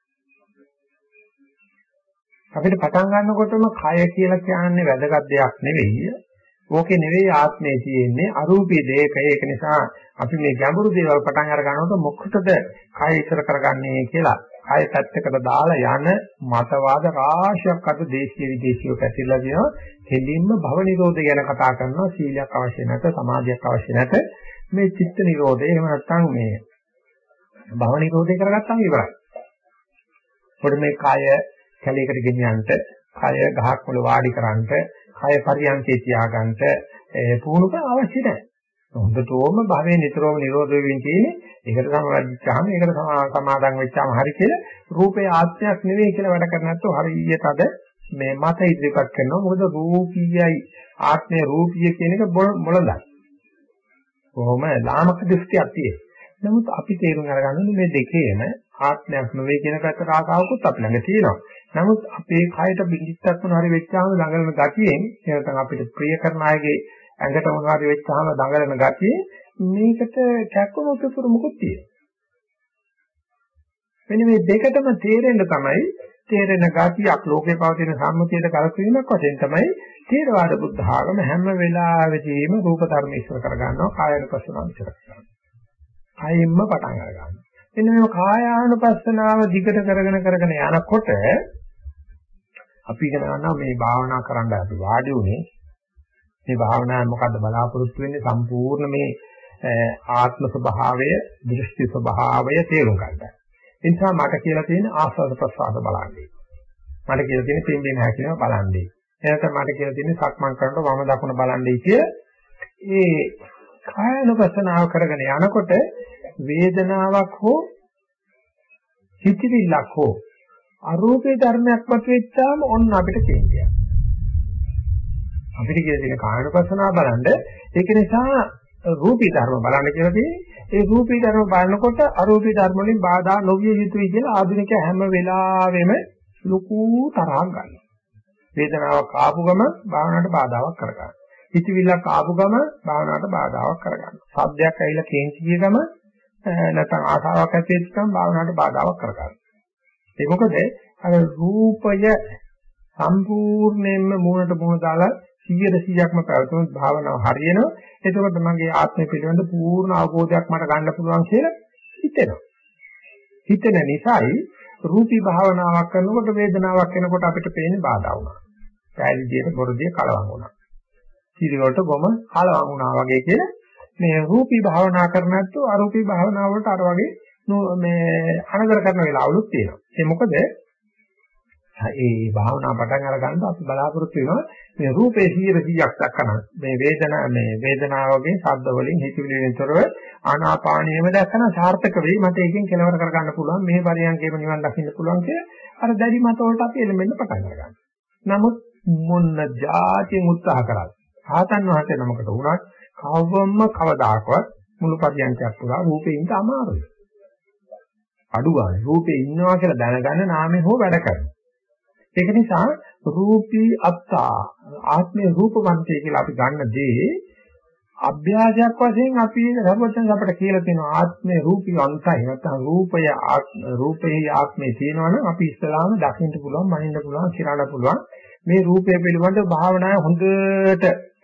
අපිට පටන් ගන්නකොටම කය කියලා කියන්නේ වැදගත් දෙයක් නෙවෙයි. ඕකේ නෙවෙයි ආත්මය තියෙන්නේ අරූපී දෙයක. ඒක නිසා අපි මේ ගැඹුරු දේවල් පටන් අර ගන්නකොට මොකටද කය ඉස්සර කරගන්නේ කියලා කය පැත්තකට දාලා යන මතවාද රාශියක් අද දේශීය විදේශීය පැතිරලා තියෙනවා. දෙලින්ම භව නිරෝධය ගැන කතා කරනවා. සීලයක් අවශ්‍ය නැත, සමාධියක් අවශ්‍ය නැත. මේ චිත්ත නිරෝධය එහෙම නැත්නම් මේ භව නිරෝධය කරගත්තාම ඉවරයි. මොකද මේ කය කැලයකට ගෙනියන්න, කය ගහක් වල වාඩි කරන්න, කය පරියන්කේ තියාගන්න පුහුණුක අවශ්‍ය නැහැ. හොඳටම භවයේ නිතරම නිරෝධ වෙමින් තියෙන්නේ. ඒකට සමවැදිච්චාම ඒකට සමාදන් වෙච්චාම හරි කියලා රූපේ ආත්මයක් නෙවෙයි කියලා වැඩ කරන්නේ නැත්නම් හරියට අද මේ මත ඉදිරිපත් කරනවා. මොකද රූපීයයි ආත්මය රූපීය කියන එක මොළඳයි. කොහොම ලාමක දෘෂ්ටියක් තියෙනවා. නමුත් අපි තේරුම් අරගන්න මේ දෙකේම ආත්මයක් නෙවෙයි කියන පැත්තට ආකාවකුත් අපි ළඟ තියෙනවා. නමුත් අපේ කයට බිඳිත්තක් මොන හරි වෙච්චාම දඟලන ගතියෙන් නැත්නම් අපිට ප්‍රිය කරන අයගේ ඇඟට මොන හරි වෙච්චාම දඟලන ගතිය මේකට කැක්කුමක් උතුරු මුකුත් තියෙනවා. මෙන්න මේ දෙකටම තේරෙන්න තමයි තේරෙන ගතියක් ලෝකේ පවතින සම්මුතියට කලකිරීමක් වශයෙන් තමයි තේරවාද බුද්ධ ආගම හැම වෙලාවෙදීම රූප ධර්ම ඉස්සර කරගන්නවා කායන ප්‍රසනාව ඉස්සර කරගන්නවා. කයින්ම පටන් අරගන්නවා. එන්න මේ කායානුපස්සනාව දිගට කරගෙන කරගෙන යනකොට අපි ඉගෙන ගන්නවා මේ භාවනා කරන්න අපි වාඩි උනේ මේ භාවනාව මොකද්ද බලාපොරොත්තු වෙන්නේ සම්පූර්ණ මේ ආත්ම ස්වභාවය, දෘෂ්ටි ස්වභාවය තේරුම් ගන්නයි. ඒ නිසා මට කියලා තියෙන ආස්වාද ප්‍රසආද බලන්නේ. මට කියලා තියෙන පින්බින හැකිනව බලන්නේ. එනකම් මට කියලා තියෙන සක්මන් කරනකොට වම දකුණ බලන්නේ කිය ඒ කායනුපස්සනාව කරගෙන යනකොට වේදනාවක් හෝ හිතවිල්ලක් හෝ අරූපේ ධර්මයක් මතුවෙච්චාම ඔන්න අපිට කියන්නේ. අපිට කියන කායනුපස්සනාව බලන්න ඒක නිසා රූපී ධර්ම බලන්න කියලා තියෙන්නේ ඒ රූපී ධර්ම බලනකොට අරූපී ධර්ම වලින් බාධා නොවිය යුතුයි කියලා ආධුනික හැම වෙලාවෙම ලොකු තරහක් ගන්නවා. වේදනාවක් ආපු ගම භාවනාවට බාධාවක් කරගන්නවා. හිතවිල්ලක් ආපු ගම භාවනාවට බාධාවක් කරගන්නවා. සද්දයක් ඇවිල්ලා කේන්ති කිය ගම නැත්නම් ආසාවක් ඇති වෙච්ච ගම භාවනාවට බාධාවක් කරගන්නවා. ඒ මොකද අර රූපය සම්පූර්ණයෙන්ම මූණට මූණ දාලා 100%ක්ම පැවතුනොත් භාවනාව හරියනවා. එතකොට මගේ ආත්මය පිළිබඳ පූර්ණ අවබෝධයක් මට ගන්න පුළුවන් කියලා හිතෙනවා. හිතෙන නිසායි රූපී භාවනාවක් කරනකොට වේදනාවක් එනකොට අපිට පේන්නේ බාධා වුණා. පැහැදිලියට බොරදිය කලවම් වුණා. සිරි වලට ගොම කලවම් වුණා වගේ කියලා මේ රූපී භාවනා කර නැත්නම් අරූපී භාවනාව වලට අර වගේ මේ අනදර කරන වෙලාවලුත් තියෙනවා. ඒ මොකද ඒ භාවනා පටන් අර ගන්න අපි බලාපොරොත්තු වෙනවා මේ රූපේ 100%ක් දක්වන මේ වේදනා මේ වේදනාවගේ ශබ්ද වලින් හිතවිලි වලින් තොරව ආනාපානියම දැක්කම සාර්ථක වෙයි මට ඒකෙන් කෙලවර කරගන්න පුළුවන් මේ පරියන්කේම නිවන් දකින්න පුළුවන් කිය අර දැඩි මත වලට අපි එළඹෙන්න පටන් ගන්නවා. නමුත් මොන්න જાතිය උත්සාහ කරත් ආතන් වහන්සේ නමකට වුණත් කවවම්ම කවදාකවත් මුළු පරියන්කයක් පුරා රූපේ ඉන්න අමාරුයි. අඩු ගන්න රූපේ ඉන්නවා කියලා දැනගන්න නාමේ හෝ වැඩ කරනවා. ඒක නිසා රූපී අත්තා ආත්මේ රූපවන්තය කියලා අපි ගන්න දේ අභ්‍යාසයක් වශයෙන් අපි සර්වඥ අපට කියලා තියෙනවා ආත්මේ රූපී අන්තයි නැත්නම් රූපය රූපේ ආත්මේ තියෙනවනම් අපි ඉස්සලාම දකින්න පුළුවන් මනින්න පුළුවන් කිරණ පුළුවන් මේ රූපය පිළිබඳ භාවනාව හොඳට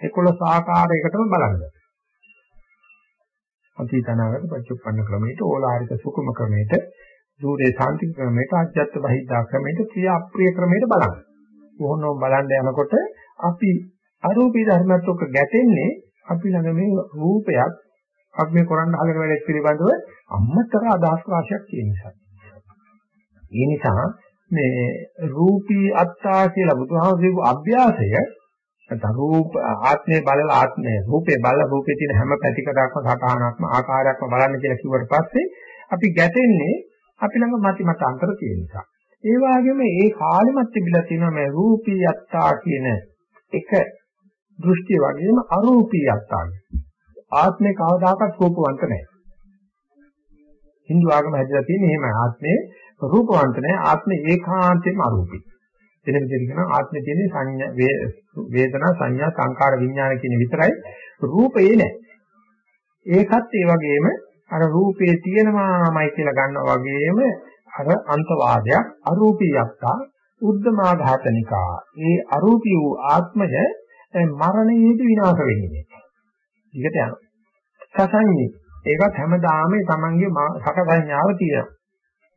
11 ආකාරයකටම බලන්න. අතීතනාගත පච්චුප්පන්න ක්‍රමයට ඕලාරික සුකුම ක්‍රමයට සූර්ය සාන්ති ක්‍රමයට අජ්ජත් බහිද්දා ක්‍රමයට ප්‍රිය අප්‍රිය ක්‍රමයට බලන්න. කොහොමනම් බලන්න යනකොට අපි අරූපී ධර්මات ඔක්ක ගැටෙන්නේ අපි ළඟ මේ රූපයක් අපි මේ කරන්න හදන වැඩ පිළිබඳව අම්මතර අදහස් රාශියක් තියෙන නිසා. ඒ නිසා මේ රූපී අත්තා කියලා බුදුහාමුදුරුවෝ අභ්‍යාසය නැත්නම් රූප ආත්මේ බලලා ආත්මේ රූපේ බලලා රූපේ තියෙන හැම පැතිකඩක්ම සටහනක්ම ආකාරයක්ම බලන්න කියලා කිව්වට පස්සේ අපි ගැටෙන්නේ අපි ළඟ මති මත අන්තර තියෙන නිසා. ඒ වගේම ඒ කාලෙමත් තිබිලා තියෙනවා මේ රූපී යත්තා කියන එක දෘෂ්ටි වගේම අරූපී යත්තා. ආත්මේ කවදාකවත් රූපවන්ත නැහැ. Hindu ආගම හැදලා තියෙන්නේ එහෙම ආත්මේ රූපවන්ත නැහැ ආත්මේ ඒකාන්තයෙන්ම අරූපී. එන විදිහට කියනවා ආත්මේ තියෙන්නේ සංඥා වේදනා සංඥා සංකාර විඥාන කියන විතරයි රූපේ නැහැ. ඒකත් ඒ වගේම අර රූපේ තියෙනවාමයි කියලා ගන්නවා වගේම අර අන්තවාදයක් අරූපීයක්තා උද්දමාඝාතනිකා. ඒ අරූපී වූ ආත්මය මරණයේදී විනාශ වෙන්නේ ඊකට යනවා. සසංඤේ ඒකත් හැමදාම තමන්ගේ සක සංඥාව තියෙනවා.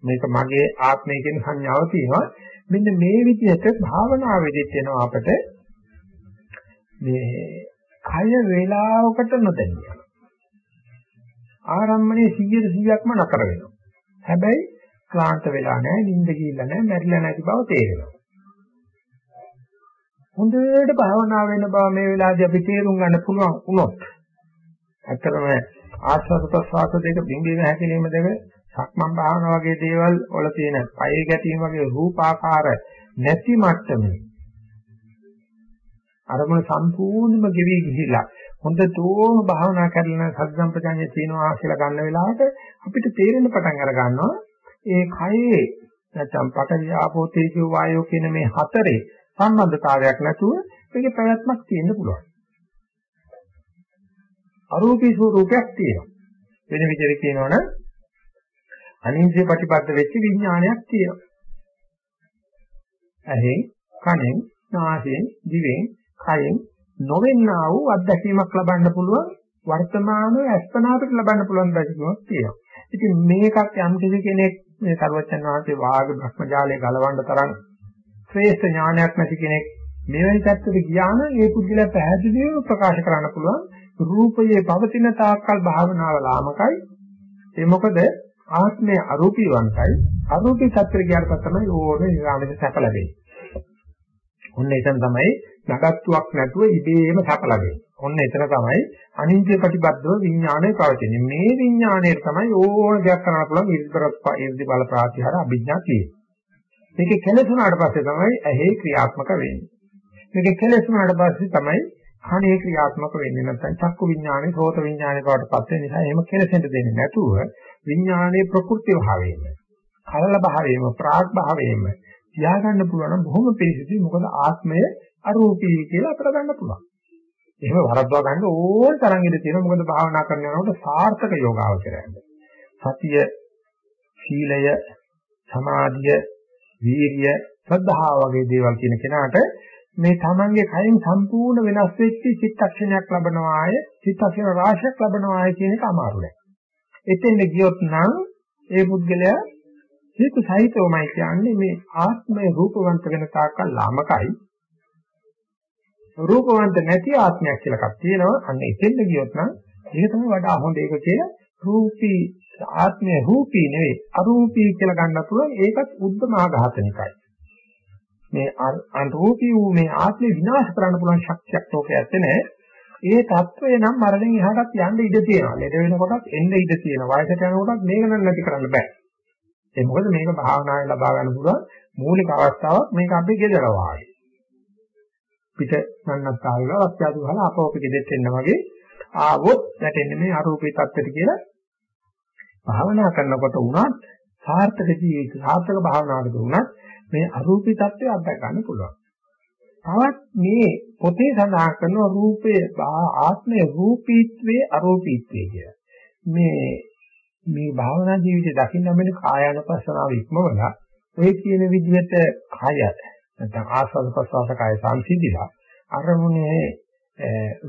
මේක මගේ ආත්මය කියන සංඥාව තියෙනවා. මෙන්න මේ විදිහට භාවනාවේදීත් වෙනවා අපට මේ කය වේලාවකට නොදැනිය ආරම්මණය 100%ක්ම නතර වෙනවා. හැබැයි ක්ලාන්ත වෙලා නැහැ, නිින්ද ගිහිල්ලා නැහැ, මැරිලා නැති බව තේරෙනවා. හොඳට භාවනා වෙන බව මේ වෙලාවේදී අපි තේරුම් ගන්න පුළුවන් වුණොත් ඇත්තටම ආස්වාද ප්‍රසආස දෙක බින්දීම හැකීම දෙක සක්මන් භාවනා වගේ දේවල් වල තියෙන පයේ ගැටීම් වගේ රූපාකාර නැති මට්ටමේ අරමුණ සම්පූර්ණයෙන්ම ගෙවි ගිහිලා හොඳටම භාවනා කරලා සද්දම්පජඤ්ඤය තියෙනවා කියලා ගන්න වෙලාවට අපිට තේරෙන්න පටන් අර ගන්නවා ඒ කයේ නැත්නම් පඨවි ආපෝ තේජෝ වායෝ කියන මේ හතරේ සම්බන්ධතාවයක් නැතුව මේකේ පැවැත්මක් තියෙන්න පුළුවන්. අරූපී ස්වරූපයක් තියෙනවා. වෙන විදිහට කියනවනම් අනින්ද්‍රිය ප්‍රතිපද වෙච්ච විඥානයක් තියෙනවා. ඇහෙන්, කනෙන්, නාසයෙන්, දිවෙන්, කයෙන් නොවෙන්නා වූ අත්දැකීමක් ලබන්න පුළුවන් වර්තමානයේ අස්පනාවට ලබන්න පුළුවන් දැකීමක් තියෙනවා. ඉතින් මේකත් යම් කෙනෙක් මේ සර්වචන් වහන්සේ වාග් භ්‍රමජාලයේ ගලවන්න තරම් ශ්‍රේෂ්ඨ ඥානයක් නැති කෙනෙක් මෙවැනි පැත්තට ගියා නම් ඒ පුද්ගලයා පැහැදිලිව ප්‍රකාශ කරන්න පුළුවන් රූපයේ පවතින තාක්කල් භාවනාව ලාමකයි. ඒ මොකද ආත්මය අරූපීවන්තයි. අරූපී සත්‍ය කියන තමයි ඕනේ නිරාමිත සැප ලැබෙන්නේ. ඔන්න එතන තමයි නඩත්තුවක් නැතුව ඉබේම සපලගෙන. ඔන්න එතන තමයි අනිත්‍ය ප්‍රතිබද්ධව විඥානය පවතින්නේ. මේ විඥාණයට තමයි ඕන දෙයක් කරන්න පුළුවන් ඉර්ධිපරත් ඉර්ධි බල ප්‍රාතිහාර අභිඥා තියෙන්නේ. මේකේ කෙලසුනාට පස්සේ තමයි ඇහි ක්‍රියාත්මක වෙන්නේ. මේකේ කෙලසුනාට පස්සේ තමයි කණේ ක්‍රියාත්මක වෙන්නේ නැත්නම් චක්කු විඥානේ, සෝත විඥානේ බවට පත් වෙන නිසා එහෙම කෙලසෙන්න දෙන්නේ නැතුව විඥානයේ ප්‍රකෘති භාවයෙන්ම, කලල භාවයෙන්ම, ප්‍රාග් භාවයෙන්ම තියාගන්න පුළුවන් නම් බොහොම පිළිසිතුයි. මොකද ආත්මය අරූපී කියලා අපිට ගන්න පුළුවන්. එහෙම වරද්දවා ගන්න ඕන තරම් ඉඳ තියෙනවා. මොකද භාවනා කරන යනකොට සාර්ථක යෝගාවචරයන්ද. සතිය, සීලය, සමාධිය, වීර්ය, ශ්‍රද්ධාව වගේ දේවල් කියන කෙනාට මේ තමන්ගේ කයින් සම්පූර්ණ වෙනස් වෙච්ච චිත්තක්ෂණයක් ලබනවාය, චිත්තක්ෂණ රාශියක් ලබනවාය කියන එක අමාරු නෑ. එතෙන්ද ගියොත් නම් ඒ පුද්ගලයා හේතු සහිතවමයි කියන්නේ මේ ආත්මය රූපවන්ත වෙන තාක්කල් ලාමකයි රූපවන්ත නැති ආත්මයක් කියලා එකක් තියෙනවා. අන්න එතෙන්ද ගියොත් නම් ඒක තමයි වඩා හොඳ ඒක කියලා රූපී ආත්මය රූපී නෙවෙයි අරූපී කියලා ගන්න පුළුවන් ඒකත් උද්දමහඝාතනිකයි. මේ අරූපී වූ මේ ආත්මය විනාශ කරන්න පුළුවන් ශක්තියක් ලෝකේ ඇත්තේ නැහැ. ඒ తත්වය නම් මරණයෙන් එහාටත් යන්න ඉඩ තියෙනවා. ලෙඩ වෙනකොටත් එන්න ඉඩ තියෙනවා. වයසට යනකොටත් මේක නම් නැති කරන්න බෑ. ඒ මොකද මේක භාවනාවේ ලබා ගන්න පුළුවන් මූලික අවස්ථාවක් මේක අපි ගෙදර වාගේ. පිට නන්නත් ආවලා රත්යාදු ගහලා අපෝප කෙදෙත් එන්න වගේ ආවොත් නැටෙන්නේ මේ අරූපී தත්තට කියලා භාවනා කරනකොට වුණත් සාර්ථක ජීවිත සාර්ථක භාවනාවකට වුණත් මේ අරූපී தත්ත්වය අත්දැක ගන්න පුළුවන්. තවත් මේ පොතේ සඳහන් කරන රූපයේ ආත්මයේ රූපීත්වයේ අරූපීත්වයේ කියලා. මේ මේ භාවනා ජීවිතය දකින්න අපිට කායानुපස්සනාව ඉක්මවලා ඔය කියන විදිහට කය නැත්නම් ආස්වාද ප්‍රසවාස කාය සංසිඳිලා අරමුණේ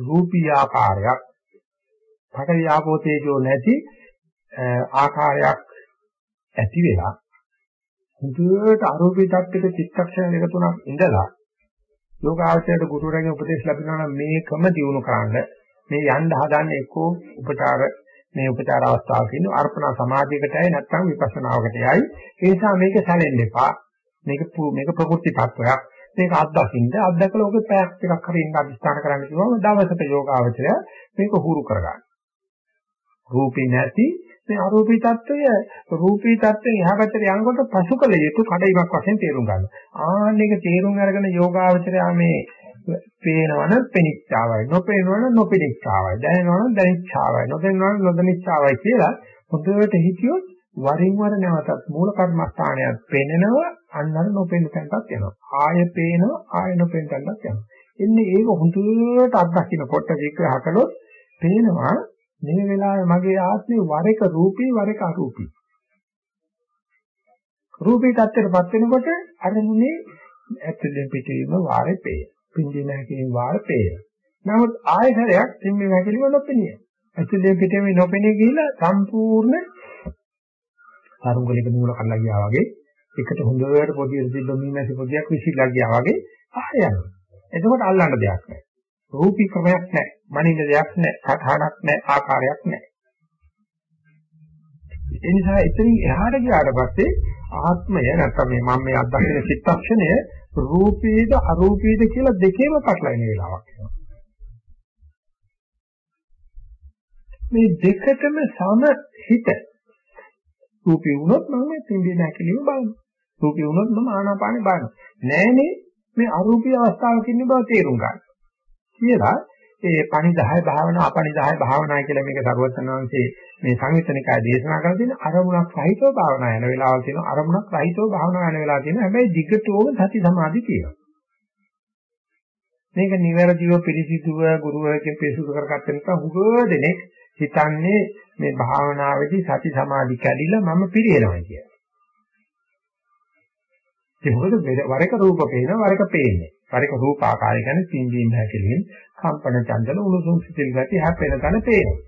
රූපී ආකාරයක් පඨවි ආපෝ තේජෝ නැති ආකාරයක් ඇති වෙලා හුදුට අරූපී tattක චිත්තක්ෂණ දෙක තුනක් ඉඳලා යෝගාචරයට ගුරුවරයාගෙන් උපදේශ ලැබෙනවා නම් මේකම දිනු කරන්න. මේ යන්න හදන්නේ එක්කෝ උපචාර මේ උපචාර අවස්ථාවක ඉන්න අර්පණා සමාධියකටයි නැත්නම් විපස්සනාවකටයි. ඒ නිසා මේක සැලෙන්න එපා. මේක මේක ප්‍රකෘති tattවයක්. මේක අත්දකින්න අත්දකලා ඔබ පැයක් ටිකක් හරි ඉන්න අදිස්ථාන කරන්න කිව්වම දවසක යෝගාවචරය මේක හුරු කරගන්න. රූපේ නැති මේ අරූපී tattවය රූපී tattවෙන් එහා පැත්තට යනකොට පසුකල යුතු කඩයිමක් වශයෙන් තේරුම් ගන්න. ආන්න එක තේරුම් අරගෙන යෝගාවචරය මේ පේනවන පෙනිච්චාවයි නොපේනවන නොපෙනිච්චාවයි දැනෙනවන දැනිච්චාවයි නොදැනෙනවන නොදැනිච්චාවයි කියලා හොඳට හිතියොත් වරින් වර නැවතත් මූල කර්මස්ථානයක් පෙනෙනවා අන්න අර නොපෙන්න තැනටත් යනවා. ආයෙ පේනවා ආයෙ නොපෙන්න තැනටත් යනවා. එන්නේ ඒක හුදුට අත්දකින්නකොට විග්‍රහ කළොත් පේනවා මේ වෙලාවේ මගේ ආත්මේ වර එක රූපී වර එක අරූපී. රූපී tattරපත් වෙනකොට අර මුනේ ඇතුලෙන් පිටවීම වාරේ පේය. පින්දී නැකින වාරේ පේය. නමුත් ආයතරයක් තින්නේ නැකිලිම නොපෙනිය. ඇතුලෙන් පිටවීම නොපෙනී ගිහිලා සම්පූර්ණ සරුංගලික මූල කල්ලා ගියා වගේ එකට හොඳට පොදියට තිබ්බ මීමැසි පොදියක් විසිරලා ගියා වගේ ආය යනවා. එතකොට අල්ලන්න දෙයක් නැහැ. රූපී ක්‍රමයක් නැහැ. මනින්න දෙයක් නැහැ. සටහනක් නැහැ. ආකාරයක් නැහැ. ඒ නිසා එතනින් එහාට ගියාට පස්සේ ආත්මය නැත්නම් මේ මම මේ අත්දකින චිත්තක්ෂණය රූපීද අරූපීද කියලා දෙකේම පටලැවෙන වෙලාවක් එනවා. මේ දෙකටම සම හිත රූපී වුණොත් මම තින්දිය නැකලිම බලනවා. රූපී වුණොත් මම ආනාපානෙ බලනවා. නෑනේ මේ අරූපී අවස්ථාවක ඉන්න බව තේරුම් ගන්න. කියලා ඒ පණි 10 භාවනා අපණි 10 භාවනා කියලා මේක සරුවචනාංශේ මේ සංවිතනිකය දේශනා කරලා තියෙන අරමුණක් සහිතව භාවනා යන වෙලාවල් තියෙනවා අරමුණක් රහිතව භාවනා යන වෙලාවල් තියෙනවා හැබැයි දිගටම සති සමාධි තියෙනවා මේක නිවැරදිව පිළිසිදුව ගුරුවරයෙක්ගෙන් පිළිසුදු කරගත්ත නිසා හුඟ දෙනෙක් හිතන්නේ මේ භාවනාවේදී සති සමාධි කැඩිලා මම පිළිහෙනවා කියලා. ඒ මොකද වර එක රූප පේනවා වර එක පේන්නේ. වර එක රූප ආකාරය කියන්නේ සිංදීන් හැකලින් කම්පන චංචල උණුසුම් සිතිල් ගති හැපෙන තන පේනවා.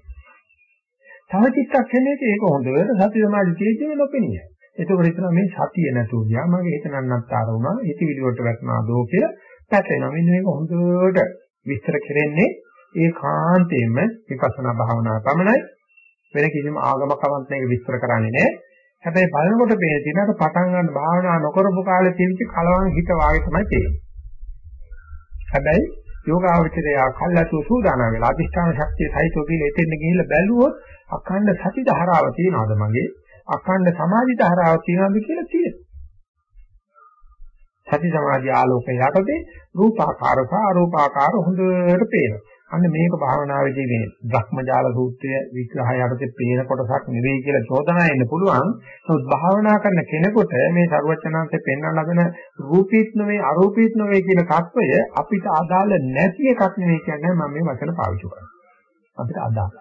තව චිත්තක්ෂණයක ඒක හොඳට සති සමාධි තියෙන්නේ නොපෙනිය. එතකොට හිතනවා මේ සතිය නැතුව ගියා මගේ හිත නන්නත්තර වුණා හිතවිලි වලට වැටුණා දෝ කියලා පැටලෙනවා. මෙන්න මේක හොඳට විස්තර කෙරෙන්නේ ඒ කාන්තේම විපස්සනා භාවනාව පමණයි වෙන කිසිම ආගමකවත් මේක විස්තර කරන්නේ නැහැ. හැබැයි බලනකොට මේ දිනකට පටන් ගන්න භාවනා නොකරපු කාලේ තියෙච්ච කලවම් හිත වාගේ තමයි තියෙන්නේ. හැබැයි යෝගාවචරය කල්ලාතු සූදානම් වෙලා අධිෂ්ඨාන ශක්තිය සහිතව කියලා එතෙන් ගිහිල්ලා බැලුවොත් අඛණ්ඩ සති ධාරාව තියනවාද මගේ අඛණ්ඩ සමාධි ධාරාව තියනවාද කියලා තියෙනවා. සති සමාධි ආලෝකය යටතේ රූපාකාර සහ අරූපාකාර හොඳට පේනවා. අන්න මේක භාවනාවේදී මේ භ්‍රමජාල සූත්‍රය විග්‍රහය අපිට පේන කොටසක් නෙවෙයි කියලා චෝදනා එන්න පුළුවන්. නමුත් භාවනා කරන කෙනෙකුට මේ ਸਰවචනාන්තේ පෙන්වන ලබන රූපීත් නොවේ අරූපීත් නොවේ කියන කත්වය අපිට අදාළ නැති එකක් නෙවෙයි කියන්නේ මම මේ වචන පාවිච්චි කරන්නේ. අපිට අදාළ.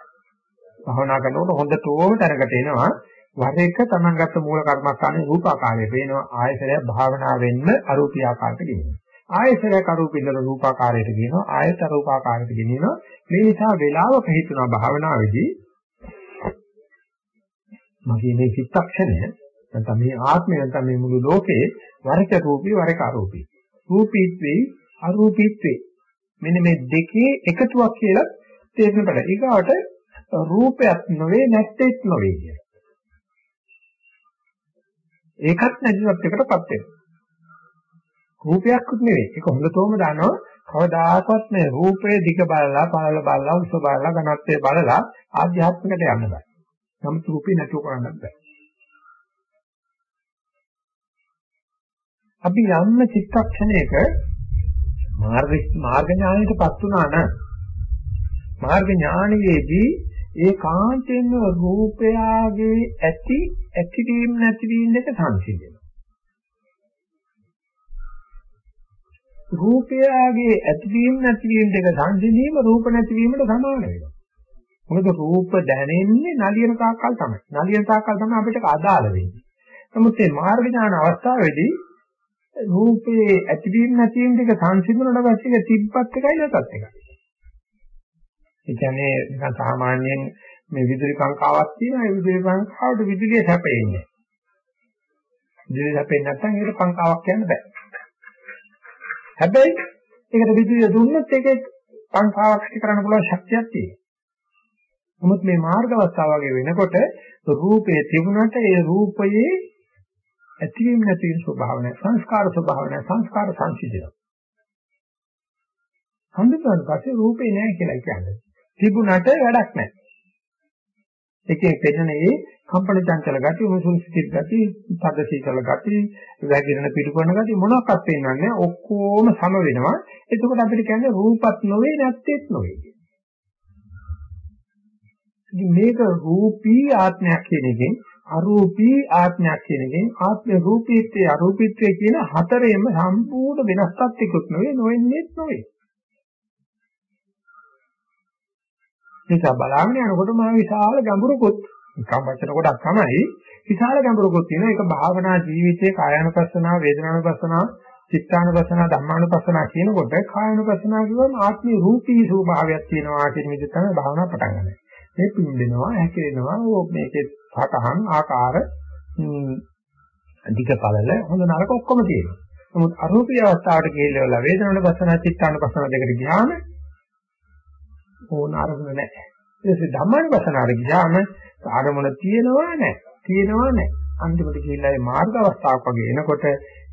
භාවනා කරනකොට හොඳටම දැනගට එනවා වර එක තමන් ගත්ත මූල කර්මස්ථානයේ රූපාකාරය පේනවා ආයතනය භාවනාවෙන්ම අරූපී ආකාරයට ගෙනෙනවා. ආයතනයක් අරූපින්දල රූපාකාරයට කියනවා ආයත රූපාකාරයට ගෙනියනවා මේ නිසා වේලාවක හිතනවා භාවනාවේදී මගේ මේ චිත්තක්ෂණය නැත්නම් මේ ආත්මය නැත්නම් මේ මුළු ලෝකේ වරක රූපී වරක අරූපී රූපීත්වේ අරූපීත්වේ මෙන්න මේ දෙකේ එකතුවක් කියලා තේරුම් ගන්න. ඊගාවට රූපයක් නොවේ නැත්තේත් නොවේ කියලා. ඒකත් නැතිවත් එකටපත් වෙනවා. රූපයක්වත් නෙවෙයි. ඒක හොඳටම දන්නවා. කවදාකවත් මේ රූපේ දිග බලලා, පළල බලලා, උස බලලා, ඝනත්වය බලලා ආධ්‍යාත්මිකට යන්න බෑ. නමුත් රූපේ නැතුව කරන්නත් බෑ. අපි යන්න චිත්තක්ෂණයක මාර්ග මාර්ග ඥානයටපත් වුණා නම් මාර්ග ඥානයේදී ඒ කාන්තෙන්ම රූපයාගේ ඇති ඇතිවීම නැතිවීම දෙක සංසිඳෙනවා. රූපයගේ ඇතිවීම නැතිවීම දෙක සංසිඳීම රූප නැතිවීමට සමාන වෙනවා. මොකද රූප දැනෙන්නේ නලියන තාක්කල් තමයි. නලියන තාක්කල් තමයි අපිට අදාළ වෙන්නේ. නමුත් මේ මාර්ග ඥාන අවස්ථාවේදී රූපේ ඇතිවීම නැතිවීම දෙක සංසිඳුණාට පස්සේ තිබ්බත් එකයි නැතත් එකයි. ඒ කියන්නේ නිකන් සාමාන්‍යයෙන් මේ විදුලි පංකාවක් තියෙනවා ඒ විදුලි පංකාවට විදුලිය සැපෙන්නේ. විදුලිය සැපෙන්නේ නැත්නම් ඒකට පංකාවක් කියන්න බෑ. හැබැයි ඒකට විදුලිය දුන්නොත් ඒකේ පංකාවක් ඇති කරන්න පුළුවන් ශක්තියක් තියෙනවා. නමුත් මේ මාර්ග අවස්ථාව වගේ වෙනකොට රූපයේ තිබුණට ඒ රූපයේ ඇතිවීම නැතිවීම ස්වභාව නැහැ සංස්කාර ස්වභාව නැහැ සංස්කාර සංසිඳනවා. හඳුනන පස්සේ රූපේ නැහැ කියලා කියන්නේ. තිබුණට වැඩක් නැහැ. ඒකේ පෙන්නනේ කම්පන චංචල ගති, උණුසුම් සිතිල් ගති, තද සීතල ගති, වැగిරෙන පිටුපොන ගති මොනවාක්වත් පේන්නන්නේ ඔක්කොම සම වෙනවා. එතකොට අපිට කියන්නේ රූපත් නොවේ නැත්තේත් නොවේ. ඉතින් මේක රූපී ආත්මයක් කියන එකෙන් අරූපී ආත්මයක් කියන එකෙන් ආත්ම රූපීත්වයේ අරූපීත්වයේ කියන හතරේම සම්පූර්ණ වෙනස් තත්ත්වයක්වත් නොවේ නොවෙන්නේත් නොවේ. නිසා බලාගෙන යනකොට මා විශාල ගැඹුරුකුත් නිකම් වචන කොටක් තමයි විශාල ගැඹුරකුත් තියෙනවා. ඒක භාවනා ජීවිතයේ කායानुපස්සනා, වේදනානුපස්සනා, චිත්තානුපස්සනා, ධම්මානුපස්සනා කියනකොට කායानुපස්සනා කියවම ආත්මී රූපී ස්වභාවයක් තියෙනවා කියන විදිහට තමයි භාවනා පටන් ගන්න. මේ පින්දෙනවා, හැකෙනවා, මේකේ සතහන් ආකාර අධික පළල හොඳ නරක ඔක්කොම තියෙනවා. නමුත් අරූපී අවස්ථාවට ගිහිල්ලා වේදනානුපස්සනා, චිත්තානුපස්සනා දෙකට ගියාම ඕන අරමුණ නැහැ. ඊට පස්සේ ධම්මානුපස්සනාවට ගියාම ආරමුණ තියෙනවා නැහැ. තියෙනවා නැහැ. අන්තිමට ගිහිල්ලා මේ මාර්ග අවස්ථාවක් වගේ එනකොට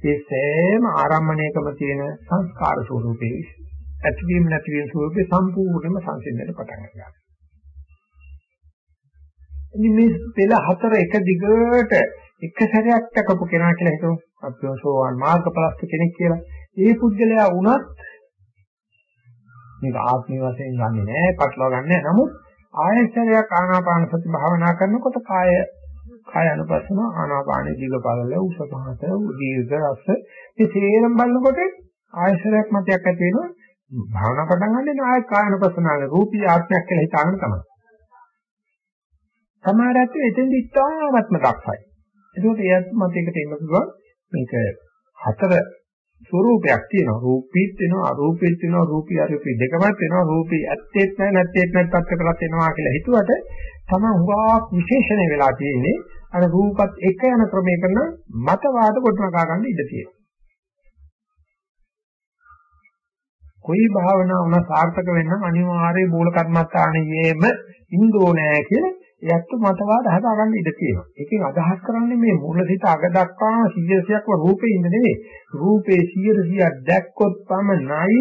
මේ සෑම ආරම්මණයකම තියෙන සංස්කාර ස්වરૂපේ ඇතිවීම නැතිවීම ස්වરૂපේ සම්පූර්ණයෙන්ම සංසිඳෙන්න පටන් ගන්නවා. ඉතින් මේ පෙළ හතර එක දිගට එක සැරයක් දක්වපු කෙනා කියලා හිතමු. අපිව සෝවාන් මාර්ගපලස්ත කෙනෙක් කියලා. ඒ පුද්ගලයා වුණත් මේක ආත්මීය වශයෙන් ගන්නෙ නෑ, පටලවා ගන්නෑ. නමුත් ආයතරයක් ආනාපාන සති භාවනා කරනකොට කාය කාය අනුපස්සන ආනාපාන දීග බලල උස පහත දීර්ඝ රස මේ තේරම් බලනකොට ආයතරයක් මතයක් ඇති වෙනවා භාවනා පටන් ගන්න ආය කාය අනුපස්සනාවේ රූපී ආත්මයක් කියලා හිතාගෙන තමයි. සමහරත් එතෙන්දි ඉතාමත්ම දක්ෂයි. ඒකෝට එයත් මතයකට එන්න පුළුවන් මේක හතර ස්වરૂපයක් තියෙනවා. රූපීත් වෙනවා අරූපීත් වෙනවා රූපී අරූපී දෙකමත් වෙනවා. රූපී ඇත්තේත් නැහැ නැත්තේත් නැත් පැත්තකටත් වෙනවා කියලා හිතුවට තමයි හුඟක් විශේෂණ වෙලා තියෙන්නේ. අර රූපත් එක යන ක්‍රමයකන මතවාද කොටනකා ගන්න ඉඩ තියෙනවා. කොයි භාවනා වුණා සාර්ථක වෙන්න අනිවාර්යයෙන් මූල කර්මස්ථානයේම ඉන්නෝනෑ කියලා එයත් මතවාද හදා ගන්න ඉඩ තියෙනවා. ඒකෙන් අදහස් කරන්නේ මේ මුලසිත අග දක්වාම 100%ක්ම රූපේ ඉන්න නෙවෙයි. රූපේ 100%ක් දැක්කොත් පමණයි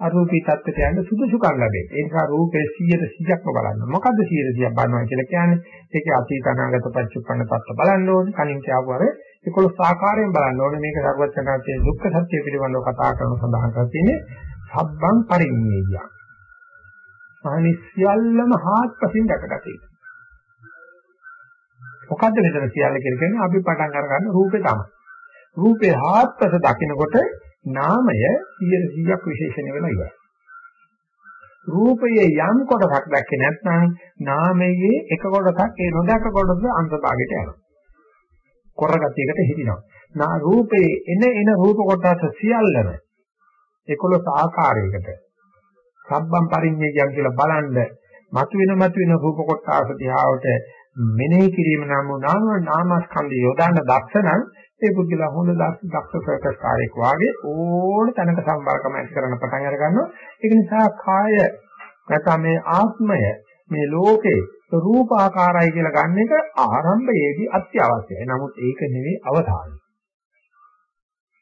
අරූපී තත්ත්වයට යන්න සුදුසුකම් ලැබෙන්නේ. ඒ නිසා රූපේ 100%ක්ම බලන්න. මොකද්ද 100%ක් බලනවා කියලා කියන්නේ? ඒකේ අතීත අනාගත පච්චුප්පන්න තත්ත්ව බලන්න ඕනේ. කලින් කියපු අර 11 ආකාරයෙන් බලන්න ඕනේ. මේක සර්වඥාන්සේ දුක්ඛ සත්‍ය පිළිබඳව කතා කරන සඳහන් කර තියෙන්නේ සබ්බං පරිඤ්ඤේය. අනිත් සියල්ලම හාත්පසින් දැකගත යුතුයි. මොකද්ද මෙතන සියල්ල කියලා කියන්නේ අපි පටන් අරගන්න රූපේ තමයි. රූපේ හාත්පස දකිනකොට නාමය 100%ක් විශේෂණය වෙලා ඉවරයි. රූපයේ යම් කොටසක් දැක්කේ නැත්නම් නාමයේ එක කොටසක් ඒ නොදක කොටස අන්තභාගයට යනවා. කොරගතියකට හිටිනවා. නා රූපේ එන එන රූප කොටස සියල්ලම 11 ආකාරයකට සබ්බම් පරිඤ්ඤයයන් කියලා බලන්න මතුවෙන මතුවෙන රූප කොටස දිහාවට මෙනෙහි කිරීම නම් නාම නාමස්කන්ධය යොදාන්න දක්ෂ නම් ඒ පුද්ගලයා හොඳ දක්ෂ සර්කස් කාර්යයක් වාගේ ඕන තැනක සම්බරකම ඇති කරන්න පටන් අර ගන්නවා. ඒක නිසා කාය නැත්නම් මේ ආත්මය මේ ලෝකේ රූපාකාරයි කියලා ගන්න එක ආරම්භයේදී අත්‍යවශ්‍යයි. නමුත් ඒක නෙවෙයි අවධානය.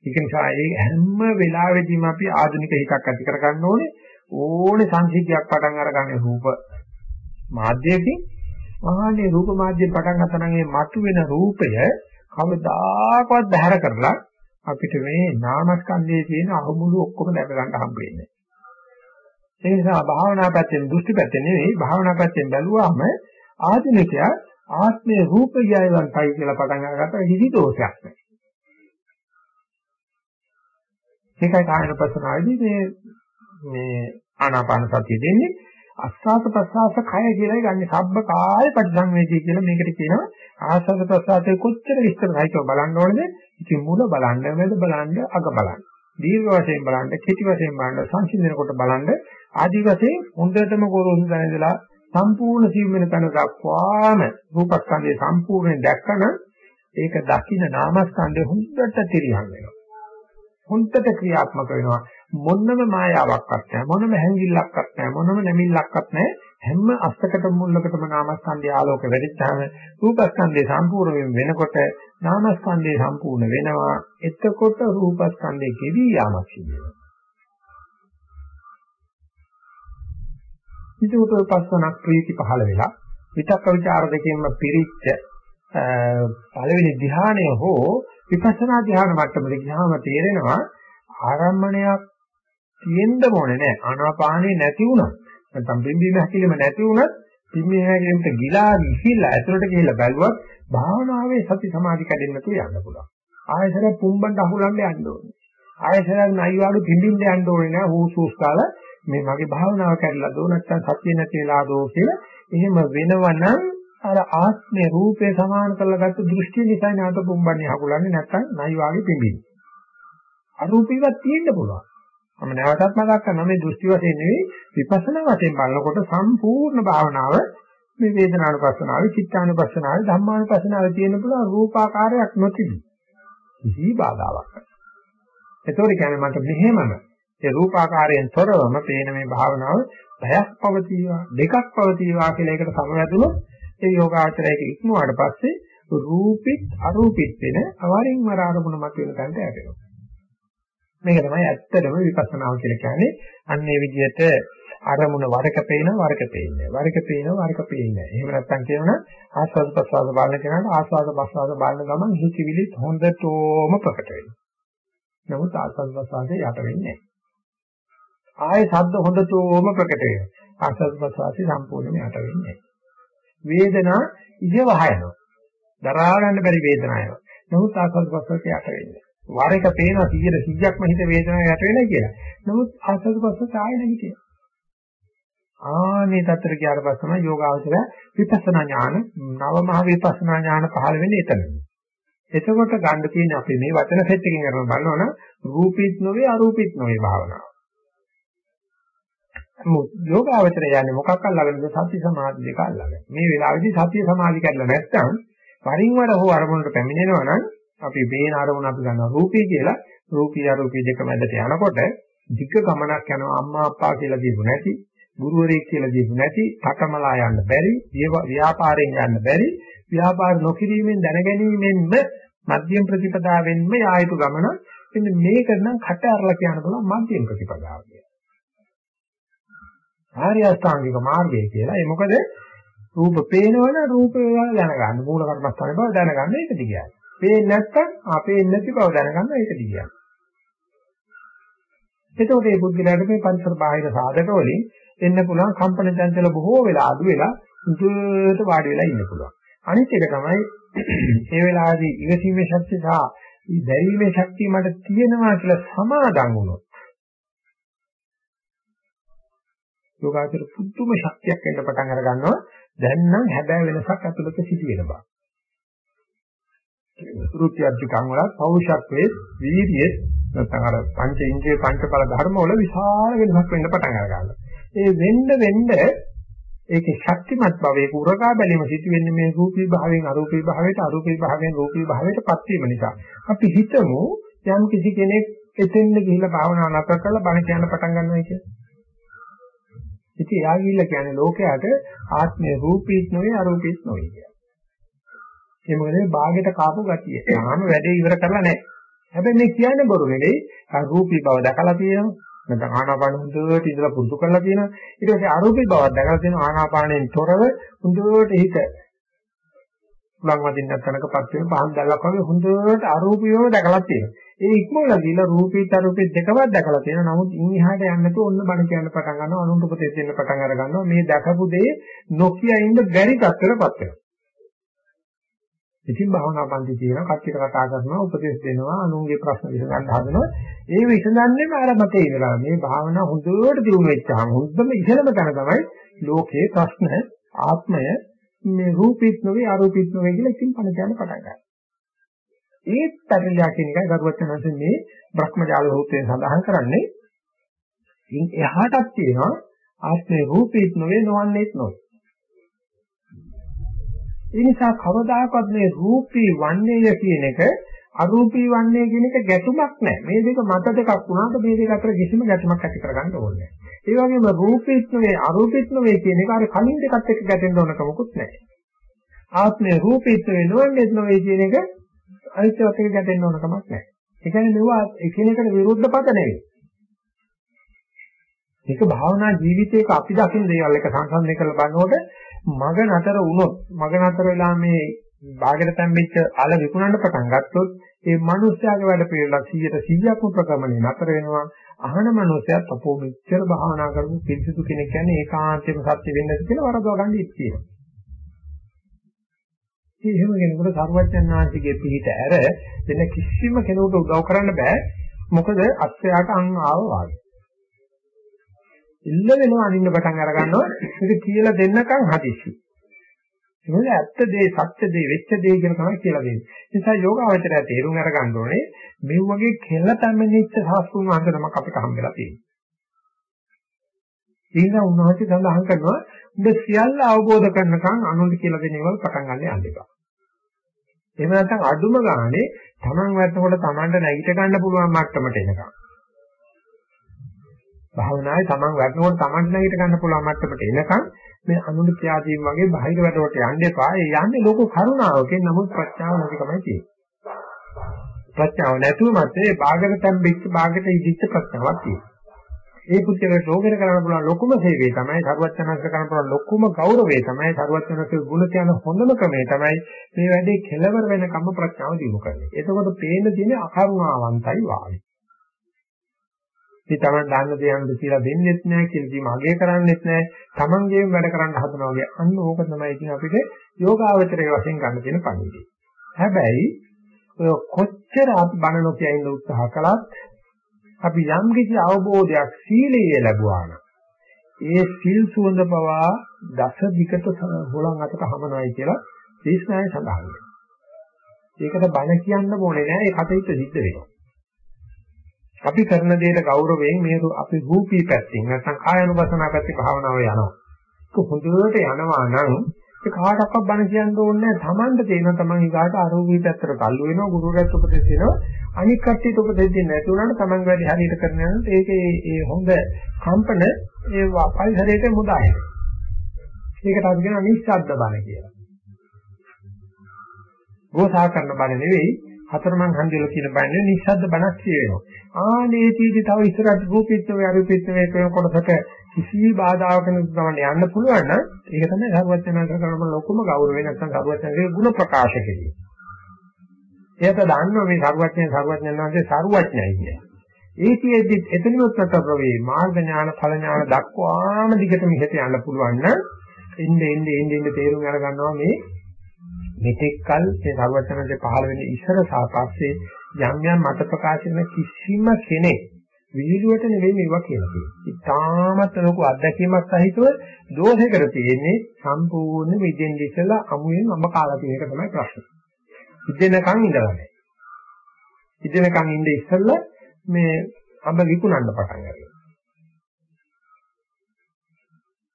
ඒක නිසා ඒ හැම වෙලාවෙදීම අපි ආධුනික හිතක් ඇති කර ගන්න ඕනේ. ඕනේ සංසිද්ධියක් පටන් අරගන්නේ රූප මාධ්‍යයකින්. ආහනේ රූප මාධ්‍යයෙන් පටන් ගන්න නම් මේ මතුවෙන රූපය කවදාකවත් බහැර කරලා අපිට මේ නාමස්කන්ධයේ තියෙන අහමුළු ඔක්කොම දැක ගන්න හම්බ වෙන්නේ. ඒ නිසා භාවනා පැත්තෙන් දෘෂ්ටි පැත්තෙන් නෙවෙයි භාවනා පැත්තෙන් බැලුවාම ආධුනිකයා ආත්මේ රූපයයන්ටයි කියලා පටන් අරගත්ත හිදි දෝෂයක් නෑ. ඒකයි කායන පස්සනාවේදී මේ මේ ආනාපාන සතිය දෙන්නේ අස්වාද ප්‍රසආස කය කියලායි ගන්න සබ්බ කාය පරිසංවේදී කියලා මේකට කියනවා. ආස්වාද ප්‍රසආසයේ කොච්චර විස්තර සහිතව බලන්න ඕනද? ඉතින් මුල බලන්න මැද බලන්න අග බලන්න. දීර්ඝ වශයෙන් බලන්න කෙටි වශයෙන් බලන්න සංසිඳනකොට බලන්න. ආදි වශයෙන් හොඳටම ගොරෝසු දැනදලා සම්පූර්ණ සිව් වෙන තැන දක්වාම රූපස්කන්ධය සම්පූර්ණයෙන් දැක්කම ඒක දකින්න නාමස්කන්ධය හොඳට තිරියන් වෙනවා. හොඳට ක්‍රියාත්මක වෙනවා. මොනම මායාවක්වත් නැහැ. මොනම හැංගිල්ලක්වත් නැහැ. මොනම නැමිල්ලක්වත් නැහැ. හැම අස්තකට මුල්ලකටම නාමස්කන්ධය ආලෝක වෙදිච්චාම රූපස්කන්ධය සම්පූර්ණ වෙනකොට නාමස්කන්ධය සම්පූර්ණ වෙනවා. එතකොට රූපස්කන්ධය කෙවි යාමක් සිදුවෙනවා විදුත පස්සනක් ප්‍රීති පහළ වෙලා විතක්ක ਵਿਚාර දෙකෙන්ම පිරිච්ච පළවෙනි ධ්‍යානය හෝ විපස්සනා ධ්‍යාන මට්ටමට ගියාම තේරෙනවා ආරම්මණයක් තියෙන්න ඕනේ නෑ. ආනාපානෙ නැති වුණා නැත්නම් පිම්බීම හැකිලිම නැති වුණත් පිම්බීම හැකිලිමට ගිලා ගිහිල්ලා ඇතුළට ගිහිල්ලා බැලුවත් භාවනාවේ සති සමාධි කැඩෙන්න තු යන්න පුළුවන්. ආයතන පුම්බන්ට අහුලන්න යන්න ඕනේ. ආයතන නයිවාඩු පිම්බින්න යන්න ඕනේ නෑ. හූස් හූස් කාලා මේ මගේ භාවනාව කැඩලා දෝ නැත්නම් සතිය නැති වෙලා දෝ කියලා එහෙම වෙනවනම් අර ආත්මේ රූපේ සමාන කරලා ගත්ත දෘෂ්ටිය නිසා නාත පුම්බන්නේ අහුලන්නේ නැත්නම් නයිවාගේ පිම්බින්නේ අරූපීවත් තියෙන්න පුළුවන්. මම නැවතත් මතක් කරනවා මේ දෘෂ්ටි වශයෙන් නෙවෙයි විපස්සනා වශයෙන් බලනකොට සම්පූර්ණ භාවනාව මේ වේදනානුපස්සනාවේ චිත්තානුපස්සනාවේ ධම්මානුපස්සනාවේ තියෙන පුළුවන් රූපාකාරයක් නොතිබි. කිසි බාධාවක් නැහැ. ඒතකොට කියන්නේ මට මෙහෙමම ඒ රූපාකාරයෙන් තොරවම පේන මේ භාවනාව භයක් පවතිවා දෙකක් පවතිවා කියලා එකට සමවැදුනොත් ඒ යෝගාචරයක ඉක්මුවාට පස්සේ රූපිත අරූපිත වෙන අවරින් වර ආරමුණ මත වෙන තැනට යටෙනවා. මේක තමයි ඇත්තටම විපස්සනාව කියලා කියන්නේ. අන්න ඒ විදිහට අරමුණ වරක පේන වරක පේන්නේ. වරක පේන වරක පේන්නේ. එහෙම නැත්නම් කියනවා ආස්වාද ප්‍රසවාස බලන කෙනාට ආස්වාද ප්‍රසවාස බලන ගමන් හිතවිලිත් හොඳටම ප්‍රකට වෙනවා. නමුත් ආස්වාද ප්‍රසවාසයේ යට වෙන්නේ නැහැ. ආයේ ශබ්ද හොඳටම ප්‍රකට වෙනවා. ආස්වාද ප්‍රසවාසයේ සම්පූර්ණයෙන්ම යට වෙන්නේ නැහැ. වේදනා ඉහවහ යනවා. දරා ගන්න බැරි වේදනාවක්. නමුත් ආස්වාද ප්‍රසවාසයේ යට වෙන්නේ වර එක පේනවා 100 100ක්ම හිත වේදනාව යට වෙනවා කියලා. නමුත් ආසද පස්ස කාය නැගිටින. ආනේ තත්තර කියාට පස්ස තමයි යෝගාවචරය විපස්සනා ඥාන නව මහ විපස්සනා ඥාන පහළ වෙන්නේ එතනදී. එතකොට ගන්න තියෙන අපි මේ වචන සෙට් එකකින් කරන බලනවනම් රූපීත් නොවේ අරූපීත් නොවේ භාවනාව. මොකද යෝගාවචරය යන්නේ මොකක් අල්ලගෙනද සති සමාධි දෙක අල්ලගෙන. මේ වෙලාවේදී සතිය සමාධි කරලා නැත්නම් වරින් වර හෝ අරමුණට පැමිණෙනවා නම් අපි වේන අරමුණ අපි ගන්නවා රූපී කියලා රූපී අරූපී දෙක මැදට යනකොට ධික ගමනක් යනවා අම්මා අප්පා කියලා දීපු නැති ගුරුවරයෙක් කියලා දීපු නැති තකමලා යන්න බැරි ව්‍යාපාරයෙන් යන්න බැරි ව්‍යාපාර නොකිරීමෙන් දැනගැනීමෙන්ම මධ්‍යම ප්‍රතිපදාවෙන්ම යායුතු ගමන මෙන්න මේක නම් කට අරලා කියන්න පුළුවන් මධ්‍යම ප්‍රතිපදාව කියලා. ආර්ය අෂ්ටාංගික මාර්ගය කියලා. ඒ මොකද රූප පේනවන රූපේ දැනගන්න. මූල කර්මස්ථානේ බව දැනගන්න ඒක දිගයයි. පේන්නේ නැත්තම් අපේ නැති බව දැනගන්න ඒක දිගයයි. එතකොට මේ බුද්ධිලාට මේ පරිසර බාහිර සාධක වලින් එන්න පුළුවන් කම්පන චංචල බොහෝ වෙලා අඩු වෙලා උන්ට වාඩි වෙලා ඉන්න පුළුවන්. අනිත් එක තමයි ඒ වෙලාවේදී ඉවසීමේ ශක්තිය සහ දැරීමේ ශක්තිය මට තියෙනවා කියලා සමාදන් වුණොත් යෝගාචර පුදුම ශක්තියක් එන්න පටන් අර ගන්නවා දැන් නම් හැබැයි වෙනසක් ඇතුළත සිදු වෙන බව. රුචි අධිකම් වල පෞරුෂත්වයේ වීර්යයේ නැත්නම් අර පංච ඉන්ද්‍රිය පංච බල ධර්ම වල විශාල වෙනසක් වෙන්න පටන් අර ගන්නවා. ඒ වෙන්න වෙන්න ඒකේ ශක්තිමත් බව ඒක උරගා බැලීම සිදු වෙන්නේ මේ රූපී භාවයෙන් අරූපී භාවයට අරූපී භාවයෙන් රූපී භාවයටපත් වීම නිසා. අපි හිතමු යම් කිසි කෙනෙක් එතෙන්ද ගිහිල්ලා භාවනාව නතර කරලා බණ කියන්න පටන් ගන්නවා කියලා. ඉතින් එයා ගිහිල්ලා කියන්නේ ලෝකයට ආත්මය රූපීත් නෙවෙයි අරූපීත් නෙවෙයි කියලා. ඒ මොකද බාගෙට කාපු ගතිය. තාම වැඩේ ඉවර කරලා නැහැ. හැබැයි මේ කියන්නේ බොරු නෙවෙයි. රූපී බව දැකලා තියෙනවා. නැත්නම් ආනාපාන හොඳට ඉඳලා පුරුදු කරලා තියෙනවා. ඊට පස්සේ අරූපී බවක් දැකලා තියෙනවා. ආනාපානයෙන් තොරව හොඳට හිත උලන් වදින්න නැත්නම්කපත් වෙන පහන් දැල්ලක් වගේ හොඳට අරූපීව දැකලා තියෙනවා. ඒ ඉක්මවලා ගිහලා රූපීත අරූපී දෙකවත් දැකලා තියෙනවා. නමුත් ඉන් එහාට යන්න නැතුව ඔන්න බණ කියන්න පටන් ගන්නවා. අනුන්ට උපදෙස් දෙන්න පටන් අර ගන්නවා. මේ දැකපු දේ නොකිය ඉන්න බැරි තත්ත්වයකටපත් වෙනවා. ඉතින් භාවනා පන්ති තියෙනවා. කච්චිට කතා කරනවා, උපදෙස් දෙනවා, අනුන්ගේ ප්‍රශ්න විසඳන්න හදනවා. ඒ විසඳන්නේම අර මතේ ඉඳලා. මේ භාවනා හොඳට දියුණු වෙච්චාම හොඳම ඉහළම තැන තමයි ලෝකේ ප්‍රශ්න ආත්මය මේ රූපීත් නොවේ අරූපීත් නොවේ කියලා ඉතින් පණ කියන්න පටන් ගන්නවා. ඒ පරිලයා කියන එකයි ගරුවචනන්සේ මේ බ්‍රහ්මජාල රූපයෙන් සඳහන් කරන්නේ. ඉන් එහාටත් තියෙනවා ආත්මේ රූපීත් නොවේ නොවන්නේත් නොවේ. ඒ නිසා කවදාකවත් මේ රූපී වන්නේය කියන එක අරූපී වන්නේ කියන එක ගැටුමක් නැහැ. මේ දෙක මත දෙකක් වුණාට මේ දෙක අතර කිසිම ගැටුමක් ඇති කරගන්න ඕනේ නැහැ. ඒ වගේම රූපීත්වයේ අරූපීත්වයේ කියන එක අර කලින් දෙකත් එක්ක ගැටෙන්න ඕන කමකුත් නැහැ. ආත්මේ රූපීත්වයේ නොවන්නේ නොවේ කියන එක අනිත්‍යවත් එක්ක ගැටෙන්න ඕන කමක් නැහැ. ඒ කියන්නේ මේවා එකිනෙකට විරුද්ධ පද නෙවෙයි. මේක භාවනා ජීවිතයක අපි දකින්න දේවල් එක සංසන්දනය කරලා බලනකොට මග නතර වුණොත් මග නතර වෙලා මේ බාගෙට තැම්බෙච්ච අල විකුණන්න පටන් ගත්තොත් ඒ මිනිස්යාගේ වැඩ පිළිවෙලක් 100ට 100ක්ම ප්‍රගමනේ නතර වෙනවා අහන මිනිසයාත් අපෝ මෙච්චර භාවනා කරපු පිරිසිදු කෙනෙක් කියන්නේ ඒකාන්තයෙන්ම සත්‍ය වෙන්නේ නැති කියලා වරදවා ගන්න ඉච්චිනවා. ඒ එහෙම කෙනෙකුට සර්වඥාන්තිගේ පිහිට ඇර වෙන කිසිම කෙනෙකුට උදව් කරන්න බෑ. මොකද අත්‍යයට අං ආව වාගේ. ඉල්ල වෙනවා අනින්න පටන් අර ගන්නවා. ඒක කියලා දෙන්නකම් හදිස්සි. මොකද ඇත්ත දේ සත්‍ය දේ වෙච්ච දේ කියන තමයි කියලා දෙන්නේ. ඒ නිසා යෝගාවචරය තේරුම් අරගන්න ඕනේ මේ වගේ කෙල පැමිණිච්ච සාස්තුන් වහන්සේනමක් අපිට හම්බෙලා තියෙනවා. ඊට උන්වහන්සේ සඳහන් කරනවා උඹ සියල්ල අවබෝධ කරනකම් අනුන්ට කියලා දෙන ඒවා පටන් ගන්න යන්න එපා. එහෙම නැත්නම් අඩුම ගානේ Taman වැටෙනකොට Tamanට නැගිට ගන්න පුළුවන් මට්ටමට එනකම්. භාවනාවේ Taman වැටෙනකොට Tamanට නැගිට ගන්න පුළුවන් මට්ටමට එනකම් මේ අනුල ත්‍යාගයෙන් වගේ බාහිර වැඩවලට යන්න එපා. ඒ යන්නේ ලෝක කරුණාවකින් නමුත් ප්‍රඥාව නැතිකමයි තියෙන්නේ. ප්‍රඥාව නැතුවමත් මේ බාගට තැම්බෙච්ච බාගට ඉදිච්ච ප්‍රඥාවක් තියෙනවා. ඒ පුත්‍රයාට රෝගෙට කරන්න පුළුවන් ලොකුම සේවය තමයි සරුවචනන්ත කරන්න පුළුවන් ලොකුම ගෞරවය තමයි සරුවචනන්තගේ ගුණ කියන හොඳම ක්‍රමය තමයි මේ වැඩේ කෙලවර වෙනකම්ම ප්‍රඥාව දිනු කරන්නේ. එතකොට පේන දිනේ අකරුණාවන්තයි වාගේ. මේ තමන් දාන්න දෙයන්ද කියලා දෙන්නෙත් නැහැ කියලා කිව්වම අගය කරන්නෙත් නැහැ. තමන්ගේම වැඩ කරන්න හදනවා වගේ. අන්න ඕක තමයි ඉතින් අපිට යෝගාවචරයේ වශයෙන් ගන්න තියෙන පණිවිඩය. හැබැයි ඔය කොච්චර අපි බණ නොකිය ඉන්න උත්සාහ කළත් අපි යම් කිසි අවබෝධයක් සීලයේ ලැබුවා නම් ඒ සිල් සුවඳ පවා දස විකට හොලන් අතට හමනවායි කියලා දේශනාවේ සඳහන් වෙනවා. ඒකට බණ කියන්න ඕනේ නෑ ඒ කටයුත්ත සිද්ධ වෙනවා. අපි කරන දෙයට ගෞරවයෙන් මේ අපි රූපී පැත්තෙන් නැත්නම් කායනුපසනාව පැත්තේ භාවනාව යනවා. ඒක හොඳට යනවා නම් ඒ කාටවත් බණ කියන්න ඕනේ නැහැ. Tamanට තේරෙනවා Taman ඊගාට අරූපී පැත්තට තල්ලු වෙනවා, ගුරුවරයාත් උපදෙස් දෙනවා. අනික් කට්ටියට උපදෙස් දෙන්නේ නැති වුණාට Taman වැඩි හරියට කරන යනකොට ඒකේ ඒ හොඳ කම්පන ඒ පරිසරයට මුදායි. ඒකට අපි කියන නිශ්ශබ්ද බණ කියලා. ගෝසා කරන බණ නෙවෙයි හතරමං හන්දිවල කියන බන්නේ නිස්සද්ද බණක් කියවෙනවා. ආනේ තීදි තව ඉස්සරහට රූපීත්ව වේ අරූපීත්ව වේ කියන කොටසට කිසි බාධාවක් නැතුව යන්න පුළුවන් නම් ඒක තමයි සරුවචනන්ත කරන ලොකුම ගෞරවය නැත්නම් සරුවචනගේ ගුණ ප්‍රකාශ කිරීම. එයාට දන්නවා මේ සරුවචන සරුවචනන් වහන්සේ සරුවඥයි කියන්නේ. ඒකෙදි එතනිමුත් ප්‍රවේ මාර්ග ඥාන ඵල ඥාන දක්වාම දිගට මෙහෙට යන්න පුළුවන් නම් එන්නේ එන්නේ එන්නේ තේරුම් අරගන්නවා මේ මෙතෙක්කල් මේ සර්වඥාන්සේ පහළ වෙන ඉස්සර සාපස්සේ යම් යම් මත ප්‍රකාශ කරන කිසිම කෙනෙක් විහිළුවට නෙවෙයි මේවා කියලා තියෙන්නේ. ඉතාමත් ලොකු අත්දැකීමක් සහිතව දෝෂයකට තියෙන්නේ සම්පූර්ණ විදෙන් ඉස්සලා අමුයෙන් අම කාලා තියෙන එක තමයි ප්‍රශ්නේ. ඉදෙනකන් ඉඳලා නැහැ. ඉදෙනකන් ඉඳ ඉස්සලා මේ අඹ විකුණන්න පටන් ගන්නවා.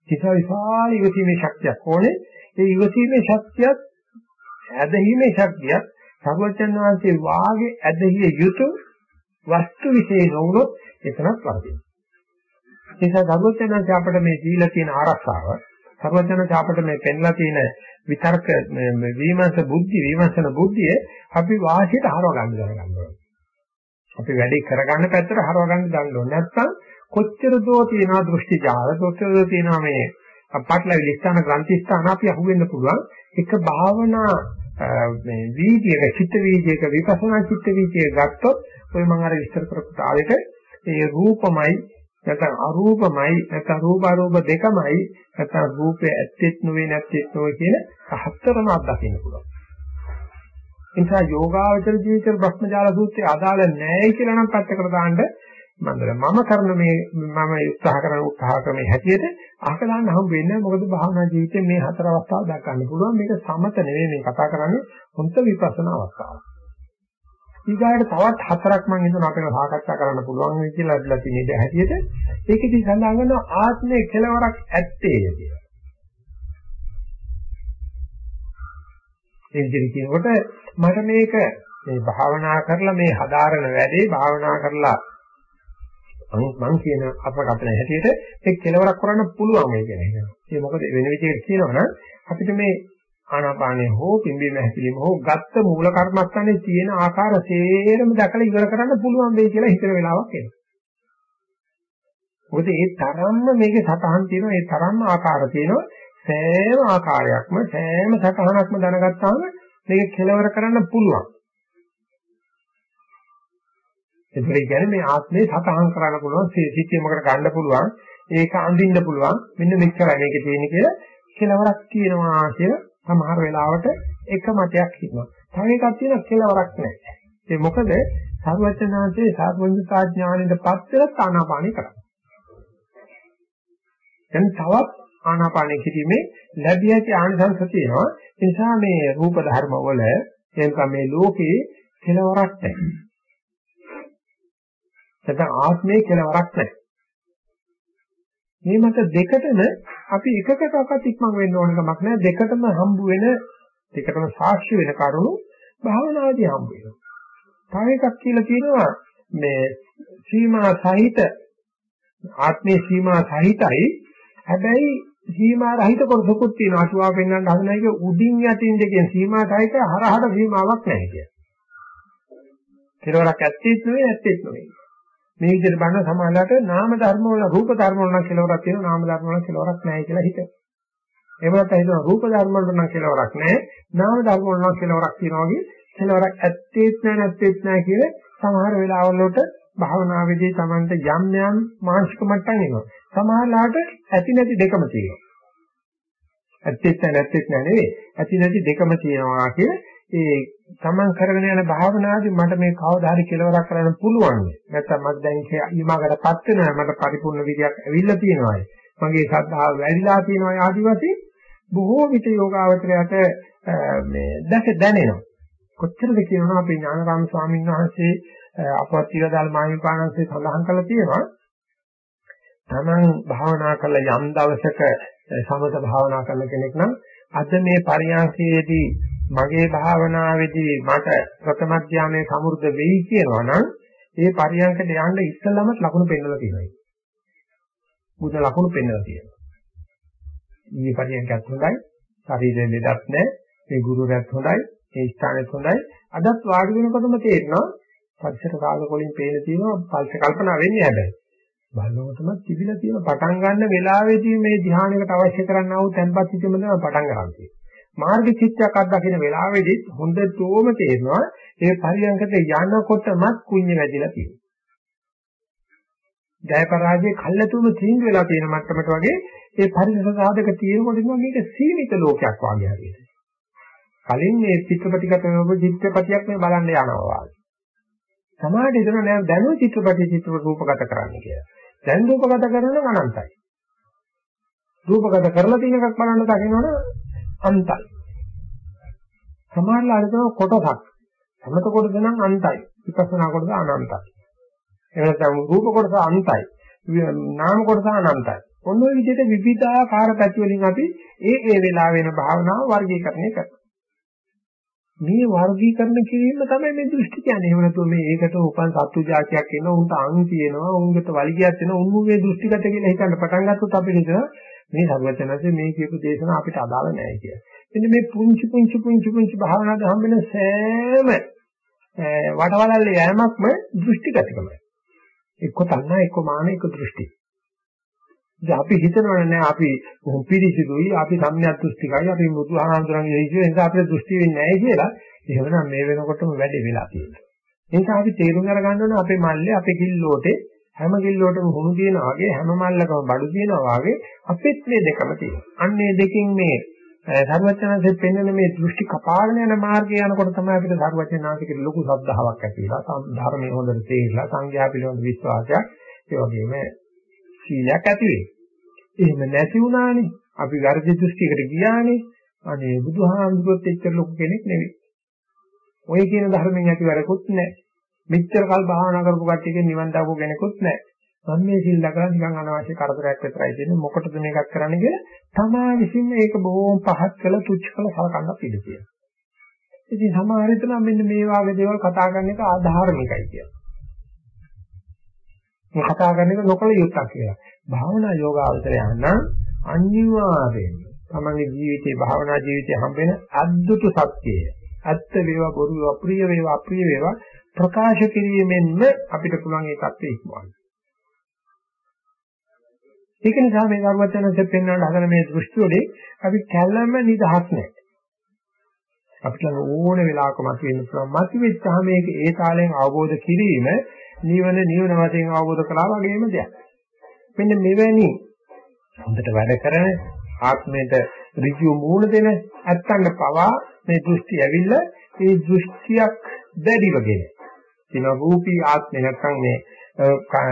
කිසා විශාල ඉවසීමේ ශක්තියක් ඕනේ. ඒ ඉවසීමේ ශක්තියත් ඇදහිීමේ ශක්තිය සර්වචන් වහන්සේ වාගේ ඇදහිය යුතු වස්තු විශේෂ නොවුනොත් එතනක් වර්ධිනවා. ඒ නිසා සර්වචන් අපිට මේ දීලා තියෙන ආරක්ෂාව සර්වචන් අපිට මේ පෙන්ලා තියෙන විතර්ක විමර්ශ බුද්ධි විමර්ශන බුද්ධිය අපි වාසියට හරව ගන්න දරගන්න ඕනේ. අපි වැඩි කරගන්න පැත්තට හරව ගන්න දන්න ඕනේ. නැත්නම් කොච්චර දෝ තියෙනවා දෘෂ්ටි ජාල කොච්චර දෝ තියෙනවා මේ පටලවිලි ස්ථාන ග්‍රන්ථි ස්ථාන අපි අහුවෙන්න පුළුවන්. එක භාවනා මේ වීදියේක චිත්ත වීදියේක විපස්සනා චිත්ත වීදියේ ගත්තොත් ඔය මම අර විස්තර කරපු තාලෙට ඒ රූපමයි නැත්නම් අරූපමයි නැත්නම් රූප අරූප දෙකමයි නැත්නම් රූපේ ඇත්තෙත් නොවේ නැත්තෙත් නොවේ කියන හතරම අත්දකින්න පුළුවන්. ඒ නිසා යෝගාවචර ජීවිත බ්‍රහ්මජාල සූත්‍රය අදාළ නැහැ කියලා නම් පැත්තකට දාන්න මන්දර මම කරන මේ මම උත්සාහ කරන උත්සාහ ක්‍රමයේ හැටියට අහක දාන්න හම් වෙන්නේ මොකද භාවනා ජීවිතේ මේ හතර අවස්ථාව දක්වන්න පුළුවන්. මේක සමත නෙවෙයි. මේ කතා කරන්නේ හොන්ත විපස්සනා අවස්ථාව. ඊගාට තවත් හතරක් මම හිතන අපිට සාකච්ඡා කරන්න පුළුවන් වෙයි කියලා අදලා තියෙන ඉඩ හැටියට. ඒකෙදි සඳහන් කරනවා ආත්මයේ කෙලවරක් ඇත්තේය කියලා. ඒ විදිහට කියනකොට මට මේක මේ භාවනා කරලා මේ හදාරන වැඩේ භාවනා කරලා මං කියන අපකපන හැටියට ඒ කෙලවරක් කරන්න පුළුවන් මේ කියන එක. ඒ මොකද වෙන විදිහට කියනවනම් අපිට මේ ආනාපානය හෝ පිම්බීම හැකිලිම හෝ ගත්ත මූල කර්මස්ථානයේ තියෙන ආකාර සේරම දැකලා ඉවර කරන්න පුළුවන් වෙයි කියලා හිතන වෙලාවක් එනවා. මොකද ඒ තරම්ම මේකේ සතහන් තියෙනවා ඒ තරම්ම ආකාර තියෙනවා සෑම ආකාරයක්ම සෑම සතහනක්ම දැනගත්තාම මේක කෙලවර කරන්න පුළුවන්. ඒකේ කියන්නේ මේ ආත්මේ සතහන් කරන්න පුළුවන් සිත්‍යමකට ගන්න පුළුවන් ඒක අඳින්න පුළුවන් මෙන්න මෙච්චරයි මේකේ තියෙන කියලා කෙලවරක් තියෙනවා කියලා සමහර වෙලාවට එක මතයක් හිතනවා. තව එකක් තියෙනවා කෙලවරක් නැහැ. ඒ මොකද සර්වඥාන්සේ සාර්වඥතා ඥාණයටපත් වෙලා ආනාපානි කරා. දැන් තවත් ආනාපානය කිරීමේ ලැබිය හැකි ආනිසංස තියෙනවා. ඒ නිසා මේ රූප ධර්ම වල එතන මේ ලෝකේ කෙලවරක් නැහැ. නැත්නම් ආත්මයේ කෙලවරක් නැහැ. මේ මත දෙකටම අපි එකකටවත් ඉක්මන් වෙන්න ඕන කමක් නැහැ. දෙකටම හම්බ වෙන දෙකටම සාක්ෂි වෙන කරුණු භාවනාදී හම්බ වෙනවා. තව එකක් කියලා කියනවා මේ සීමා සහිත ආත්මයේ සීමා සහිතයි. හැබැයි සීමා රහිත කොටසකුත් තියෙනවා. අටුවා පෙන්වන්න හදන එක උඩින් යටින් දෙකෙන් සීමා සහිත හරහට සීමාවක් නැහැ කිය. කෙලවරක් ඇත්තෙත් නෙවෙයි ඇත්තෙත් නෙවෙයි. මේ විදිහට බලන සමාජලට නාම ධර්ම වල රූප ධර්ම වල නම් කෙලවරක් තියෙනවා නාම ධර්ම වල කෙලවරක් නැහැ කියලා හිතනවා. එහෙම නැත්නම් හිතනවා රූප ධර්ම වල නම් කෙලවරක් නැහැ නාම ධර්ම වල නම් කෙලවරක් තියෙනවා වගේ කෙලවරක් ඇත්තේත් නැහැ නැත්තේත් නැහැ කියන සමහර වෙලාවල් වලට භාවනාවේදී Tamante යම් යම් මානසික මට්ටම් එනවා. සමහරලාට ඇති නැති දෙකම තියෙනවා. ඇත්තෙත් නැහැ නැත්තෙත් නැහැ නෙවෙයි. ඇති නැති දෙකම තියෙනවා කිය ඒ තමන් කරගෙන යන භාවනාදී මට මේ කවදා හරි කෙලවරක් කරන්න පුළුවන්. නැත්නම් මට දැන් ඊමාකටපත් වෙනවා මට පරිපූර්ණ විදියක් ඇවිල්ලා තියෙනවා. මගේ ශ්‍රද්ධාව වැඩිලා තියෙනවා ආදි වශයෙන් බොහෝ විට යෝගාවචරයට මේ දැක දැනෙනවා. කොච්චරද කියනවා අපේ ඥානරාම ස්වාමීන් වහන්සේ අපවත් ඉරදාල් මාහිමිපාණන්සේ සඳහන් කළා තියෙනවා. තමන් භාවනා කළ යම් දවසක සමත භාවනා කරන කෙනෙක් නම් අද මේ පරියන්කේදී මගේ භාවනාවේදී මට ප්‍රථම ඥානයේ සමෘද්ධ වෙයි කියනවා නම් ඒ පරියන්කට යන්න ඉස්සෙල්ලම ලකුණු පෙන්නලා තියෙනවා. බුද්ධ ලකුණු පෙන්නලා තියෙනවා. ඊයේ පරියන්කත් හොඳයි, ශරීරයෙන් දෙයක් නැහැ, මේ ගුරුරැත් හොඳයි, ඒ ස්ථානෙත් හොඳයි. අදත් වාඩි වෙනකොටම තේරෙනවා පරිසර කාලක වලින් පේන තියෙනවා පල්ස කල්පනා වෙන්නේ හැබැයි. බලනකොටම තිබිලා තියෙන පටන් ගන්න වෙලාවේදී මේ ධ්‍යානයකට අවශ්‍ය කරන්නා වූ tempat සිටීම තමයි පටන් ගන්න තියෙන්නේ. මාර්ග චිත්තයක් අත්දකින වෙලාවේදී හොඳටම තේරෙනවා ඒ පරියන්කට යනකොටමත් කුඤ්ඤ වැදිලා තියෙනවා. ජය පරාජය කල්ලාතුම තීන්දුව වෙලා තියෙන මට්ටමට වගේ ඒ පරිසර සාධක තියෙනකොට මේක සීමිත ලෝකයක් වගේ හරියට. කලින් මේ චිත්‍රපටිගත වෙනකොට චිත්‍රපටියක් මේ බලන්න යනවා වගේ. සමාජ ඉදන නෑ දැනුව චිත්‍රපටි චිත්‍ර රූපගත කරන්න කියලා. දැන් රූපගත කරන අනන්තයි. රූපගත කරලා තියෙන එකක් බලන්න දකින්නවනේ අන්තයි. සමාජලා අරගෙන කොටසක්. සමත කොටස නම් අන්තයි. විපස්සනා කොටස අනන්තයි. එහෙනම් රූප කොටස අන්තයි. නාම කොටස අනන්තයි. ඔන්න ඔය විදිහට විවිධාකාර පැති වලින් අපි ඒ ඒ වෙලාව වෙන භාවනාව වර්ගීකරණය කරනවා. මේ වර්ගීකරණ කිරීම තමයි මේ දෘෂ්ටි කියන්නේ. එහෙම නැතුව මේ ඒකට උපන් සත්තු జాතියක් එනවා, උන්ට අං තියෙනවා, උන්ගට වලිගයක් තියෙනවා, උන් මේ දෘෂ්ටිගත කියලා හිතන්න පටන් ගත්තොත් අපිට හිතනවා මේ සර්වචනසේ මේ කියපු දේශන අපිට අදාළ නැහැ කියලා. මෙන්න මේ පුංචි පුංචි පුංචි පුංචි භාවනාවේ හම්බෙන සෑම වටවලල්ලේ යෑමක්ම දෘෂ්ටිගතකමයි. එක්ක තණ්හා එක්ක මාන එක්ක දෘෂ්ටි. ඉතින් අපි හිතනවනේ නෑ අපි කොහොම පිළිසිදුයි අපි සම්‍යක් දෘෂ්ටිකයි අපි බුදුහාමුදුරන්ගේ හේතු නිසා අපිට දෘෂ්ටි වෙන්නේ නැහැ කියලා. එහෙමනම් මේ වෙනකොටම වැඩි වෙලා තියෙනවා. ඒ නිසා අපි තේරුම් අරගන්න ඕනේ අපේ මල්ලේ අපේ කිල්ලෝටේ හැම කිල්ලෝටම හුණු තියනවා වගේ හැම මල්ලකම බඩු තියනවා වගේ අපිත් මේ දෙකම තියෙනවා. අන්න මේ දෙකෙන් මේ සර්වඥාන්සේ පෙන්වන මේ දෘෂ්ටි කපාගෙන යන මාර්ගය යනකොට තමයි අපිට සර්වඥාන්සේගේ ලොකු ශ්‍රද්ධාවක් ඇති වෙලා ධර්මයේ හොඳට තේරිලා සංඝයා පිළිබඳ විශ්වාසයක් ඒ වගේම සීලයක් ඇති වෙන්නේ. එහෙම නැති වුණානේ අපි වැරදි දෘෂ්ටියකට ගියානේ අනේ බුදුහාමුදුරුවොත් එච්චර ලොකු කෙනෙක් නෙවෙයි. ඔය කියන ධර්මෙන් ඇති වැඩකුත් නැහැ. මෙච්චර කල් භාවනා කරපු කට්ටියකින් නිවන් දාපු කෙනෙකුත් නැහැ. මම මේ සිල් දකලා නිකන් අනවශ්‍ය කරදරයක් විතරයි දෙන්නේ. මොකටද මේකත් කරන්නේ කියලා තමා විසින් මේක බොහොම පහත් කළ තුච්ච කළ සලකන්නත් ඉඩ තියෙනවා. ඉතින් සමහර විට මෙන්න මේ වගේ දේවල් කතා කරන එක ආධාර්මිකයි කියලා. මේ කතා කරන එක නොකල යුක්තක් කියලා. භාවනා යෝගාවචරය නම් අනිවාර්යයෙන්ම තමන්ගේ ජීවිතේ භාවනා ජීවිතේ හම්බෙන අද්දුතු සත්‍යය. ඇත්ත වේවා බොරු වේවා ප්‍රිය වේවා අප්‍රිය වේවා ප්‍රකාශ කිරීමෙන්ම අපිට පුළුවන් ඒ தත්ත්වෙ ඉක්මවන්න. ඒක නිසා මේ ධර්මචර්යයෙන් පෙන්වන්න හදන මේ දෘෂ්ටි වලින් අපි කැළම නිදහස් නැහැ. අපිට ඕන වෙලාවක මත වෙන්න පුළුවන්. මත වෙච්චාම මේක ඒ තාලෙන් අවබෝධ කිරීම නිවන නිවන වශයෙන් අවබෝධ කළා වගේම දෙයක්. මෙන්න මෙවැනි හොඳට වැඩ කරන ආත්මයට ඍජු මූල දෙන ඇත්තන්න පවා මේ දෘෂ්ටි ඇවිල්ලා ඒ දෘෂ්ටියක් දැඩිවගෙන කියන රූපී ආත්මය නැත්නම් මේ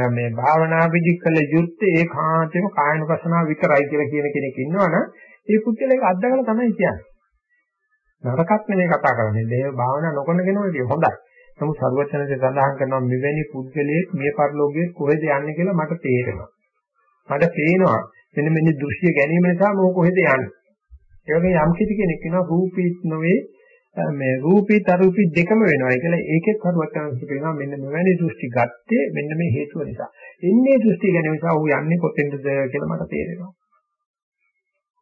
මේ භාවනා විදිකල යුත්තේ ඒකාන්තේම කායනුපසනාව විතරයි කියලා කියන කෙනෙක් ඉන්නවනම් ඒ පුද්ගලයාගේ අත්දකලා තමයි කියන්නේ. නරකක් නෙමෙයි කතා කරන්නේ. මේ භාවනා නොකරන කෙනෙකුට හොඳයි. නමුත් සර්වඥයන්සේ සඳහන් කරනවා මෙවැනි පුද්ගලයෙක් මේ පරිලෝකයේ කොහෙද යන්නේ කියලා මට තේරෙනවා. මට පේනවා මෙන්න මෙන්න දෘශ්‍ය ගැනීම නිසා මම කොහෙද යන්නේ. ඒ වගේ යම් කිසි කෙනෙක් වෙනවා රූපීත් නොවේ මේ රූපී තරූපී දෙකම වෙනවා කියලා ඒකෙත් හරුවත් කරනවා කියනවා මෙන්න මෙවැනි දෘෂ්ටි ගත්තේ මෙන්න මේ හේතුව නිසා. එන්නේ දෘෂ්ටි ගැන නිසා ඌ යන්නේ කොතෙන්ද කියලා මට තේරෙනවා.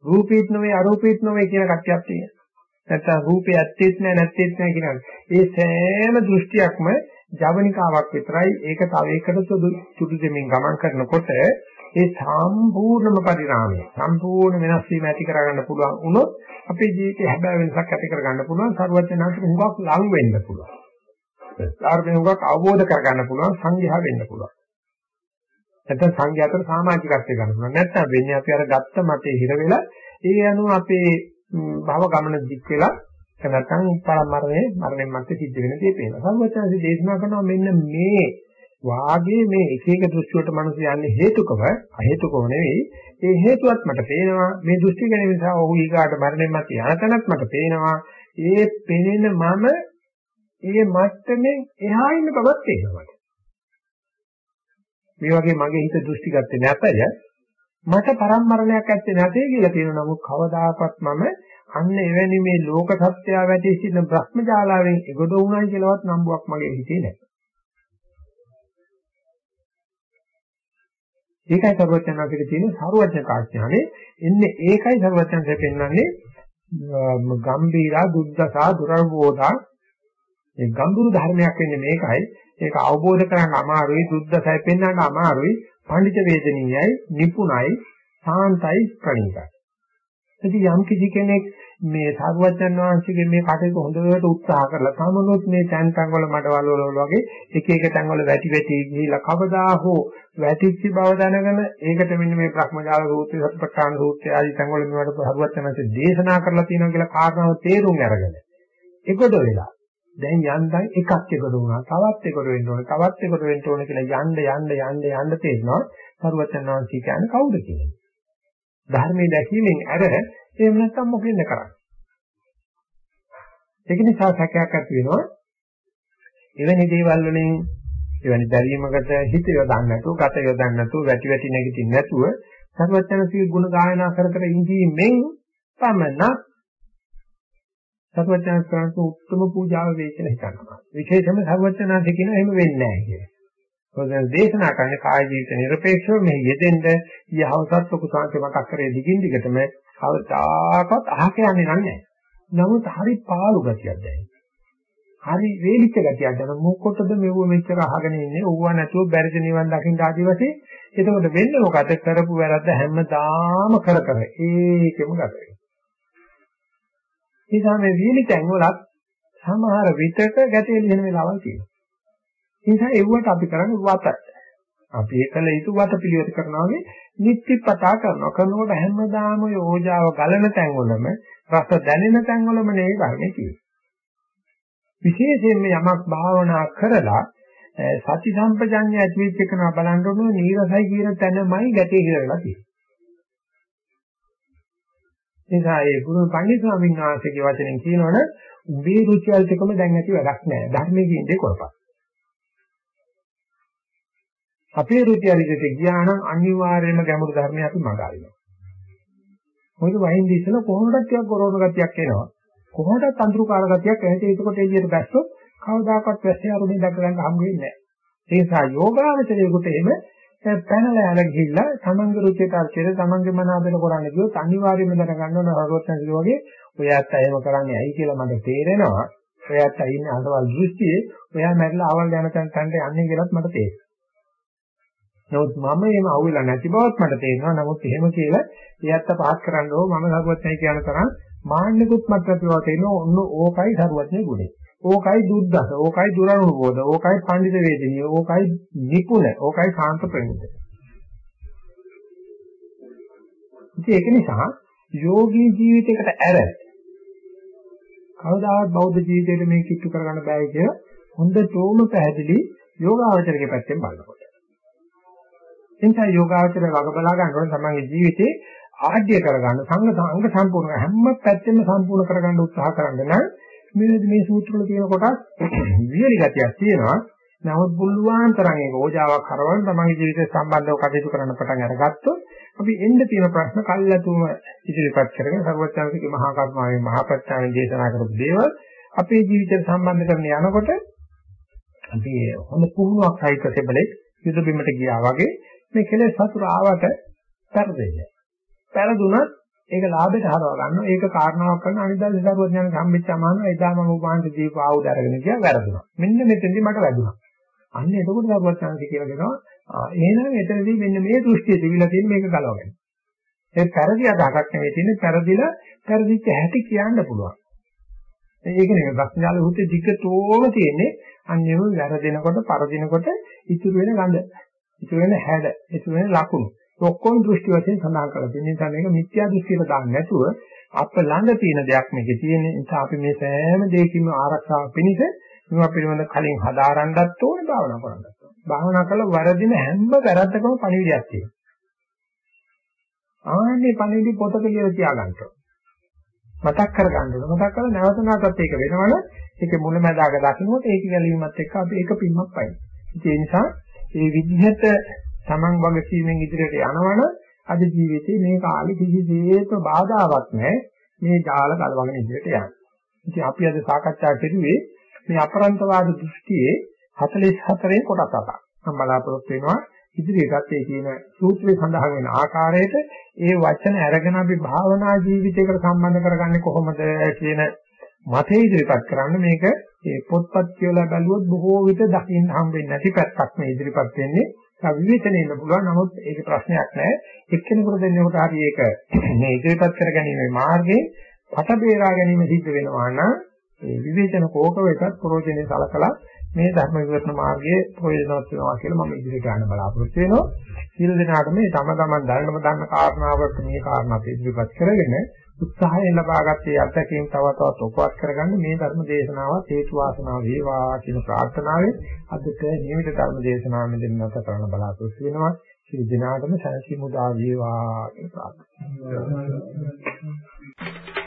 රූපීත් නොවේ අරූපීත් නොවේ කියන කට්ටියක් තියෙනවා. නැත්නම් රූපේ ඇත්තෙත් නැහැ නැත්තෙත් නැහැ කියනවා. ඒ සෑම දෘෂ්ටියක්ම ජවනිකාවක් විතරයි. ඒක තව එකකට සුදු දෙමින් ගමන් කරනකොට ඒ සම්පූර්ණම පරිණාමය සම්පූර්ණ වෙනස් වීම ඇති කරගන්න පුළුවන් වුණොත් අපේ ජීවිතේ හැබෑ වෙනසක් ඇති කරගන්න පුළුවන් සර්වඥාන්තර හුඟක් ලඟ වෙන්න පුළුවන්. ධර්මයෙන් හුඟක් අවබෝධ කරගන්න පුළුවන් සංඝයා වෙන්න පුළුවන්. නැත්නම් සංඝයා අතර සමාජිකත්වය ගන්න පුළුවන්. නැත්නම් වෙන්නේ අපි අර ගත්ත මතේ හිර වෙලා ඒ අනුව අපේ භව ගමන දික් වෙලා නැත්නම් පරමරණය මරණයන් මැත්තේ සිද්ධ වෙන දේ පේනවා. සර්වඥාන්සේ දේශනා කරනවා මෙන්න මේ වාගේ මේ එක එක දෘෂ්ටි වලට මනස යන්නේ හේතුකව අහේතුකව නෙවෙයි. ඒ හේතුවත් මට පේනවා මේ දෘෂ්ටි ගැනීම නිසා ඔහු ඊගාට මරණයන් මත යන තැනත් මට පේනවා. ඒ පෙනෙන මම ඒ මට්ටමින් එහා ඉන්න බවත් තේරෙනවා මේ වගේ මගේ හිත දෘෂ්ටි ගත්තේ නැතය. මට පරම්මරණයක් ඇත්තේ නැතේ කියලා තියෙන නමුත් කවදාකවත් මම අන්න එවැනි මේ ලෝක සත්‍යය වැටී සිටින භ්‍රමජාලාවෙන් එගොඩ වුණයි කියලාවත් නම්බුවක් මගේ හිතේ නැහැ. ඒකයි සර්වඥාන්සේට තියෙන සර්වඥතා ඥානෙ. එන්නේ ඒකයි සර්වඥාන්සේ පෙන්වන්නේ ගම්බීරා දුද්දසා දුරවෝදා ඒ ගම්බුරු ධර්මයක් වෙන්නේ මේකයි. ඒක අවබෝධ කරගන්න අමාරුයි, දුද්දසයි පෙන්වන්න අමාරුයි, පඬිත වේදනීයයි, නිපුණයි, සාන්තයි, ප්‍රණීතයි. ඉතින් යම් කිසි කෙනෙක් මේ සාරවත්යන් වහන්සේගේ මේ කටයුතු හොඳට උත්සාහ කරලා තමනුත් මේ තැන් තැන් වල මඩවල වල වගේ එක එක තැන් වල වැටි වැටි ගිහිලා කවදා හෝ වැටිච්ච බව දැනගෙන ඒකට මෙන්න මේ භ්‍රමජාල සූත්‍රය සත්පට්ඨාන සූත්‍රය ආදී තැන් වල මේවට සාරවත්යන් වහන්සේ දේශනා කරලා තියෙනවා කියලා කාරණාව තේරුම් අරගෙන ඒකද වෙලා දැන් යන්තම් එකක් එකතු වුණා. තවත් එකතු වෙන්න ඕනේ. තවත් එකතු වෙන්න ඕනේ කියලා යන්න යන්න යන්න යන්න තේරෙනවා. සරුවචනාංශී කියන්නේ කවුද කියන්නේ? ධර්මයේ දැකීමෙන් අර එහෙම නැත්නම් මොකෙන්ද කරන්නේ? ඒක නිසා සැකයක් ඇති වෙනවා. එවැනි දේවල් වලින් එවැනි දැරීමකට හිත යොදන්න නැතුව, ගත යොදන්න නැතුව, වැටි වැටි නැගිටින්න නැතුව සරුවචනාංශී ගුණ ගායනා කර කර ඉඳීමෙන් පමණක් සර්වඥාන්ස කරන්නේ උත්තම පූජාව වෙයි කියලා හිතනවා. විශේෂයෙන්ම සර්වඥාන්ස කියන එහෙම වෙන්නේ නැහැ කියලා. මොකද දේශනා කරන්නේ කාය ජීවිත නිර්පේක්ෂව මේ යෙදෙන්න යහවසත් කුසාන්ත මතක් කරේ දිගින් දිගටම කවදාකවත් අහක යන්නේ නැහැ. නමුත් හරි පාළු ගතියක් දැනෙනවා. හරි වේලිච්ච ගතියක් දැන මොකොටද මෙව මෙච්චර අහගෙන ඉන්නේ ඕවා නැතුව බැරිද නිවන් දකින්න ආදි වශයෙන් එතකොට වෙන්නේ මොකද කරපු වැරද්ද හැමදාම කර කර ඒකෙම ගත වෙනවා නිසා මේ වීලි තැන් වලත් සමහර විටක ගැටේ ලියන වෙලාවල් තියෙනවා. ඒ නිසා ඒවට අපි කරන්නේ වත. අපි ඒකල යුතු වත පිළිවෙත කරනවා වගේ නිත්‍යපතා කරනවා. කරනකොට හැමදාම යෝජාව ගලන තැන් වලම රස දැනෙන තැන් වලම නේ ගන්නේ තියෙන්නේ. විශේෂයෙන්ම යමක් භාවනා කරලා සති සම්පජඤ්ඤය ඇති වෙච්ච එක නා බලන්න ඕනේ නීරසයි කියන තැනමයි ගැටේ කියලා තියෙන්නේ. නිසා ඒ ගුරු පණ්ඩිත ස්වාමීන් වහන්සේගේ වචනෙන් කියනවනේ උඹේ රුචියල්ට එකම දැන් ඇති වැඩක් නැහැ. ධර්මයේ කියන්නේ කොරපක්. අපේ රුචියල්ට ගියා නම් අනිවාර්යයෙන්ම ගැඹුරු ධර්මය අපි මගහරිනවා. මොකද වහින්ද ඉස්සලා කොහොමදක් ටිකක් ගොරෝන ගතියක් එනවා. කොහොමදක් අඳුරුකාර ගතියක් ඇහිට ඒකට එළියට බැස්සොත් කවදාකවත් වැස්සේ අරුමෙන් දැක ගන්න හම්බ වෙන්නේ නැහැ. ඒ නිසා යෝගාවචරයේකට එහෙම පැනලා යන ගිහිල්ලා තමන්ගේ රුචියට අර්ථයට තමන්ගේ මන ආදල කරන්න ගියොත් අනිවාර්යයෙන්ම දැනගන්න ඕන රහතන් වගේ ඔයත් එහෙම කරන්නේ ඇයි කියලා මට තේරෙනවා. ඔයත් ඉන්නේ අඳවල් දෘෂ්ටියේ ඔයා මැරිලා අවල් යන තැන තැනට යන්නේ කියලාත් මට තේරෙනවා. නමුත් මම එහෙම අහුවෙලා නැති බවත් මට තේරෙනවා. නමුත් එහෙම කියලා එයත් පහත් කරන්න ඕ මම සරුවත්යි කියන තරම් මාන්නිකුත් මට ප්‍රතිවා තේරෙනවා. ඔන්න ඕකයි සරුවත්නේ ගුණේ. ඕකයි දුද්දස, ඕකයි දුරනුබෝධ, ඕකයි පඬිත වේදිනිය, ඕකයි නිපුණ, ඕකයි කාන්ත ප්‍රණීත. ඉතින් ඒක නිසා යෝගී ජීවිතයකට ඇර කවදාවත් බෞද්ධ ජීවිතයට මේ කිට්ටු කරගන්න බෑ කියලා හොඳටම පැහැදිලි යෝගාවචරයේ පැත්තෙන් බලනකොට. එනිසා යෝගාවචරය වග බලා ගන්නකොට තමන්ගේ ජීවිතේ ආඩ්‍ය කරගන්න සංඝ අංග සම්පූර්ණ හැම පැත්තෙම සම්පූර්ණ කරගන්න උත්සාහ කරන්න නම් මේ මේ සූත්‍ර වල තියෙන කොටස් විහෙලි ගතියක් තියෙනවා. නමුත් බුල්වාන් තරම් ඒක ඕජාවක් කරවන තමන්ගේ ජීවිතය සම්බන්ධව කටයුතු කරන්න පටන් අරගත්තොත් අපි එන්න තියෙන ප්‍රශ්න කල්ලාතුම ඉදිරිපත් කරගෙන සර්වඥාන්සේගේ මහා කර්මාවේ මහා ප්‍රත්‍යාවෙන් දේශනා කරපු දේවල් අපේ ජීවිතයට සම්බන්ධ කරගෙන යනකොට අපි හොඳ පුහුණුවක් සහිත සෙබලේ යුද බිමට ගියා වගේ මේ කෙලෙස් සතුර ආවට පෙරදෙන්නේ. පෙරදුනත් ඒක ලාභයට හරව ගන්නවා. ඒක කාරණාවක් කරන අනිදාසේ දරුවෝ ඥාන සම්මිච්ඡා මහන එදා මම උපාන්ත දීප ආයුධ අරගෙන ගියා වැරදුනා. මෙන්න මෙතෙන්දි මට වැදුනා. අන්න එතකොට දරුවෝ ඥාන කියලා කියනවා එහෙනම් එතනදී මෙන්න මේ දෘෂ්ටිය තිබිලා තියෙන මේක ගලවගන්න. ඒ පෙරදි අදහසක් නෙවෙයි තියෙන්නේ පෙරදිලා පෙරදිච්ච හැටි කියන්න පුළුවන්. ඒක නෙවෙයි භක්ඥාල හුත්තේ දිගටම තියෙන්නේ අන්නේම වැරදෙනකොට පරදිනකොට ඉතුරු වෙන ගඳ. ඉතුරු වෙන හැඩ. ඉතුරු වෙන ලකුණු. ඔක්කොම දෘෂ්ටි වශයෙන් සඳහන් කරලා තියෙන නිසා මේක මිත්‍යා දෘෂ්ටියට දාන්න නැතුව අප ළඟ තියෙන දෙයක් මේකේ තියෙන නිසා අපි මේ සෑම දෙයකින්ම ආරක්ෂාව පිණිස මේවා පිළිබඳ කලින් හදාරන්නත් ඕනේ භාවනා කරන්නත් ඕනේ. භාවනා කළා වරදින හැම වැරද්දකම පණිවිඩයක් තියෙනවා. ආන්නේ පණිවිඩි පොතක ලියලා තියාගන්න මතක් කරගන්න ඕනේ. මතක් කරලා නැවත නැවතත් ඒක වෙනවනේ ඒකේ මුලැමැදාක දකින්නකොට ඒක ගැලීමත් එක්ක අපි ඒක පින්මක් පයින්. ඒ නිසා මේ විදිහට Taman වගකීමෙන් ඉදිරියට යනවනම් අද ජීවිතේ මේ කාලේ කිසිසේත් බාධාවක් නැහැ මේ ජාල කලවගෙන ඉදිරියට යන්න. ඉතින් අපි අද සාකච්ඡා කරුවේ මේ අපරන්තවාද දෘෂ්ටියේ 44 කොටස් අතක්. මම බලාපොරොත්තු වෙනවා ඉදිරියටත් ඒ කියන සූත්‍රයේ සඳහන් වෙන ආකාරයට ඒ වචන අරගෙන අපි භාවනා ජීවිතයකට සම්බන්ධ කරගන්නේ කොහොමද කියන මතේ ඉදිරිපත් කරන්න මේක ඒ පොත්පත් කියලා බැලුවොත් බොහෝ විට දකින්න හම්බෙන්නේ නැති පැත්තක් මේ ඉදිරිපත් වෙන්නේ. විවේචනය ඉන්න පුළුවන් නමුත් ඒක ප්‍රශ්නයක් නෑ. එක්කෙනෙකුට දෙන්නෙකුට හරි ඒක මේ ඉදිරිපත් කර ගැනීමේ මාර්ගයේ පට බේරා ගැනීම සිද්ධ වෙනවා නම් ඒ විවේචන කෝක වෙතත් ප්‍රෝජනේ සලකලා මේ ධර්ම විවරණ මාර්ගයේ ප්‍රයෝජනවත් වෙනවා කියලා මම ඉදිරියට යන්න බලාපොරොත්තු වෙනවා. සියලු දෙනාට මේ තම තමන් දැනනම දන්න කාරණාවට මේ කාරණා ඉදිරිපත් කරගෙන උත්සාහයෙන් ලබාගත් ඒ අත්දැකීම් තව තවත් උපවත් කරගන්න මේ ධර්ම දේශනාවත් හේතු වාසනා වේවා කියන ප්‍රාර්ථනාවෙන් අදට නියමිත ධර්ම දේශනාව මෙතන නැවත කරන්න බලාපොරොත්තු වෙනවා. සියලු දෙනාටම සැනසීම උදා වේවා කියන ප්‍රාර්ථනාව. මේකල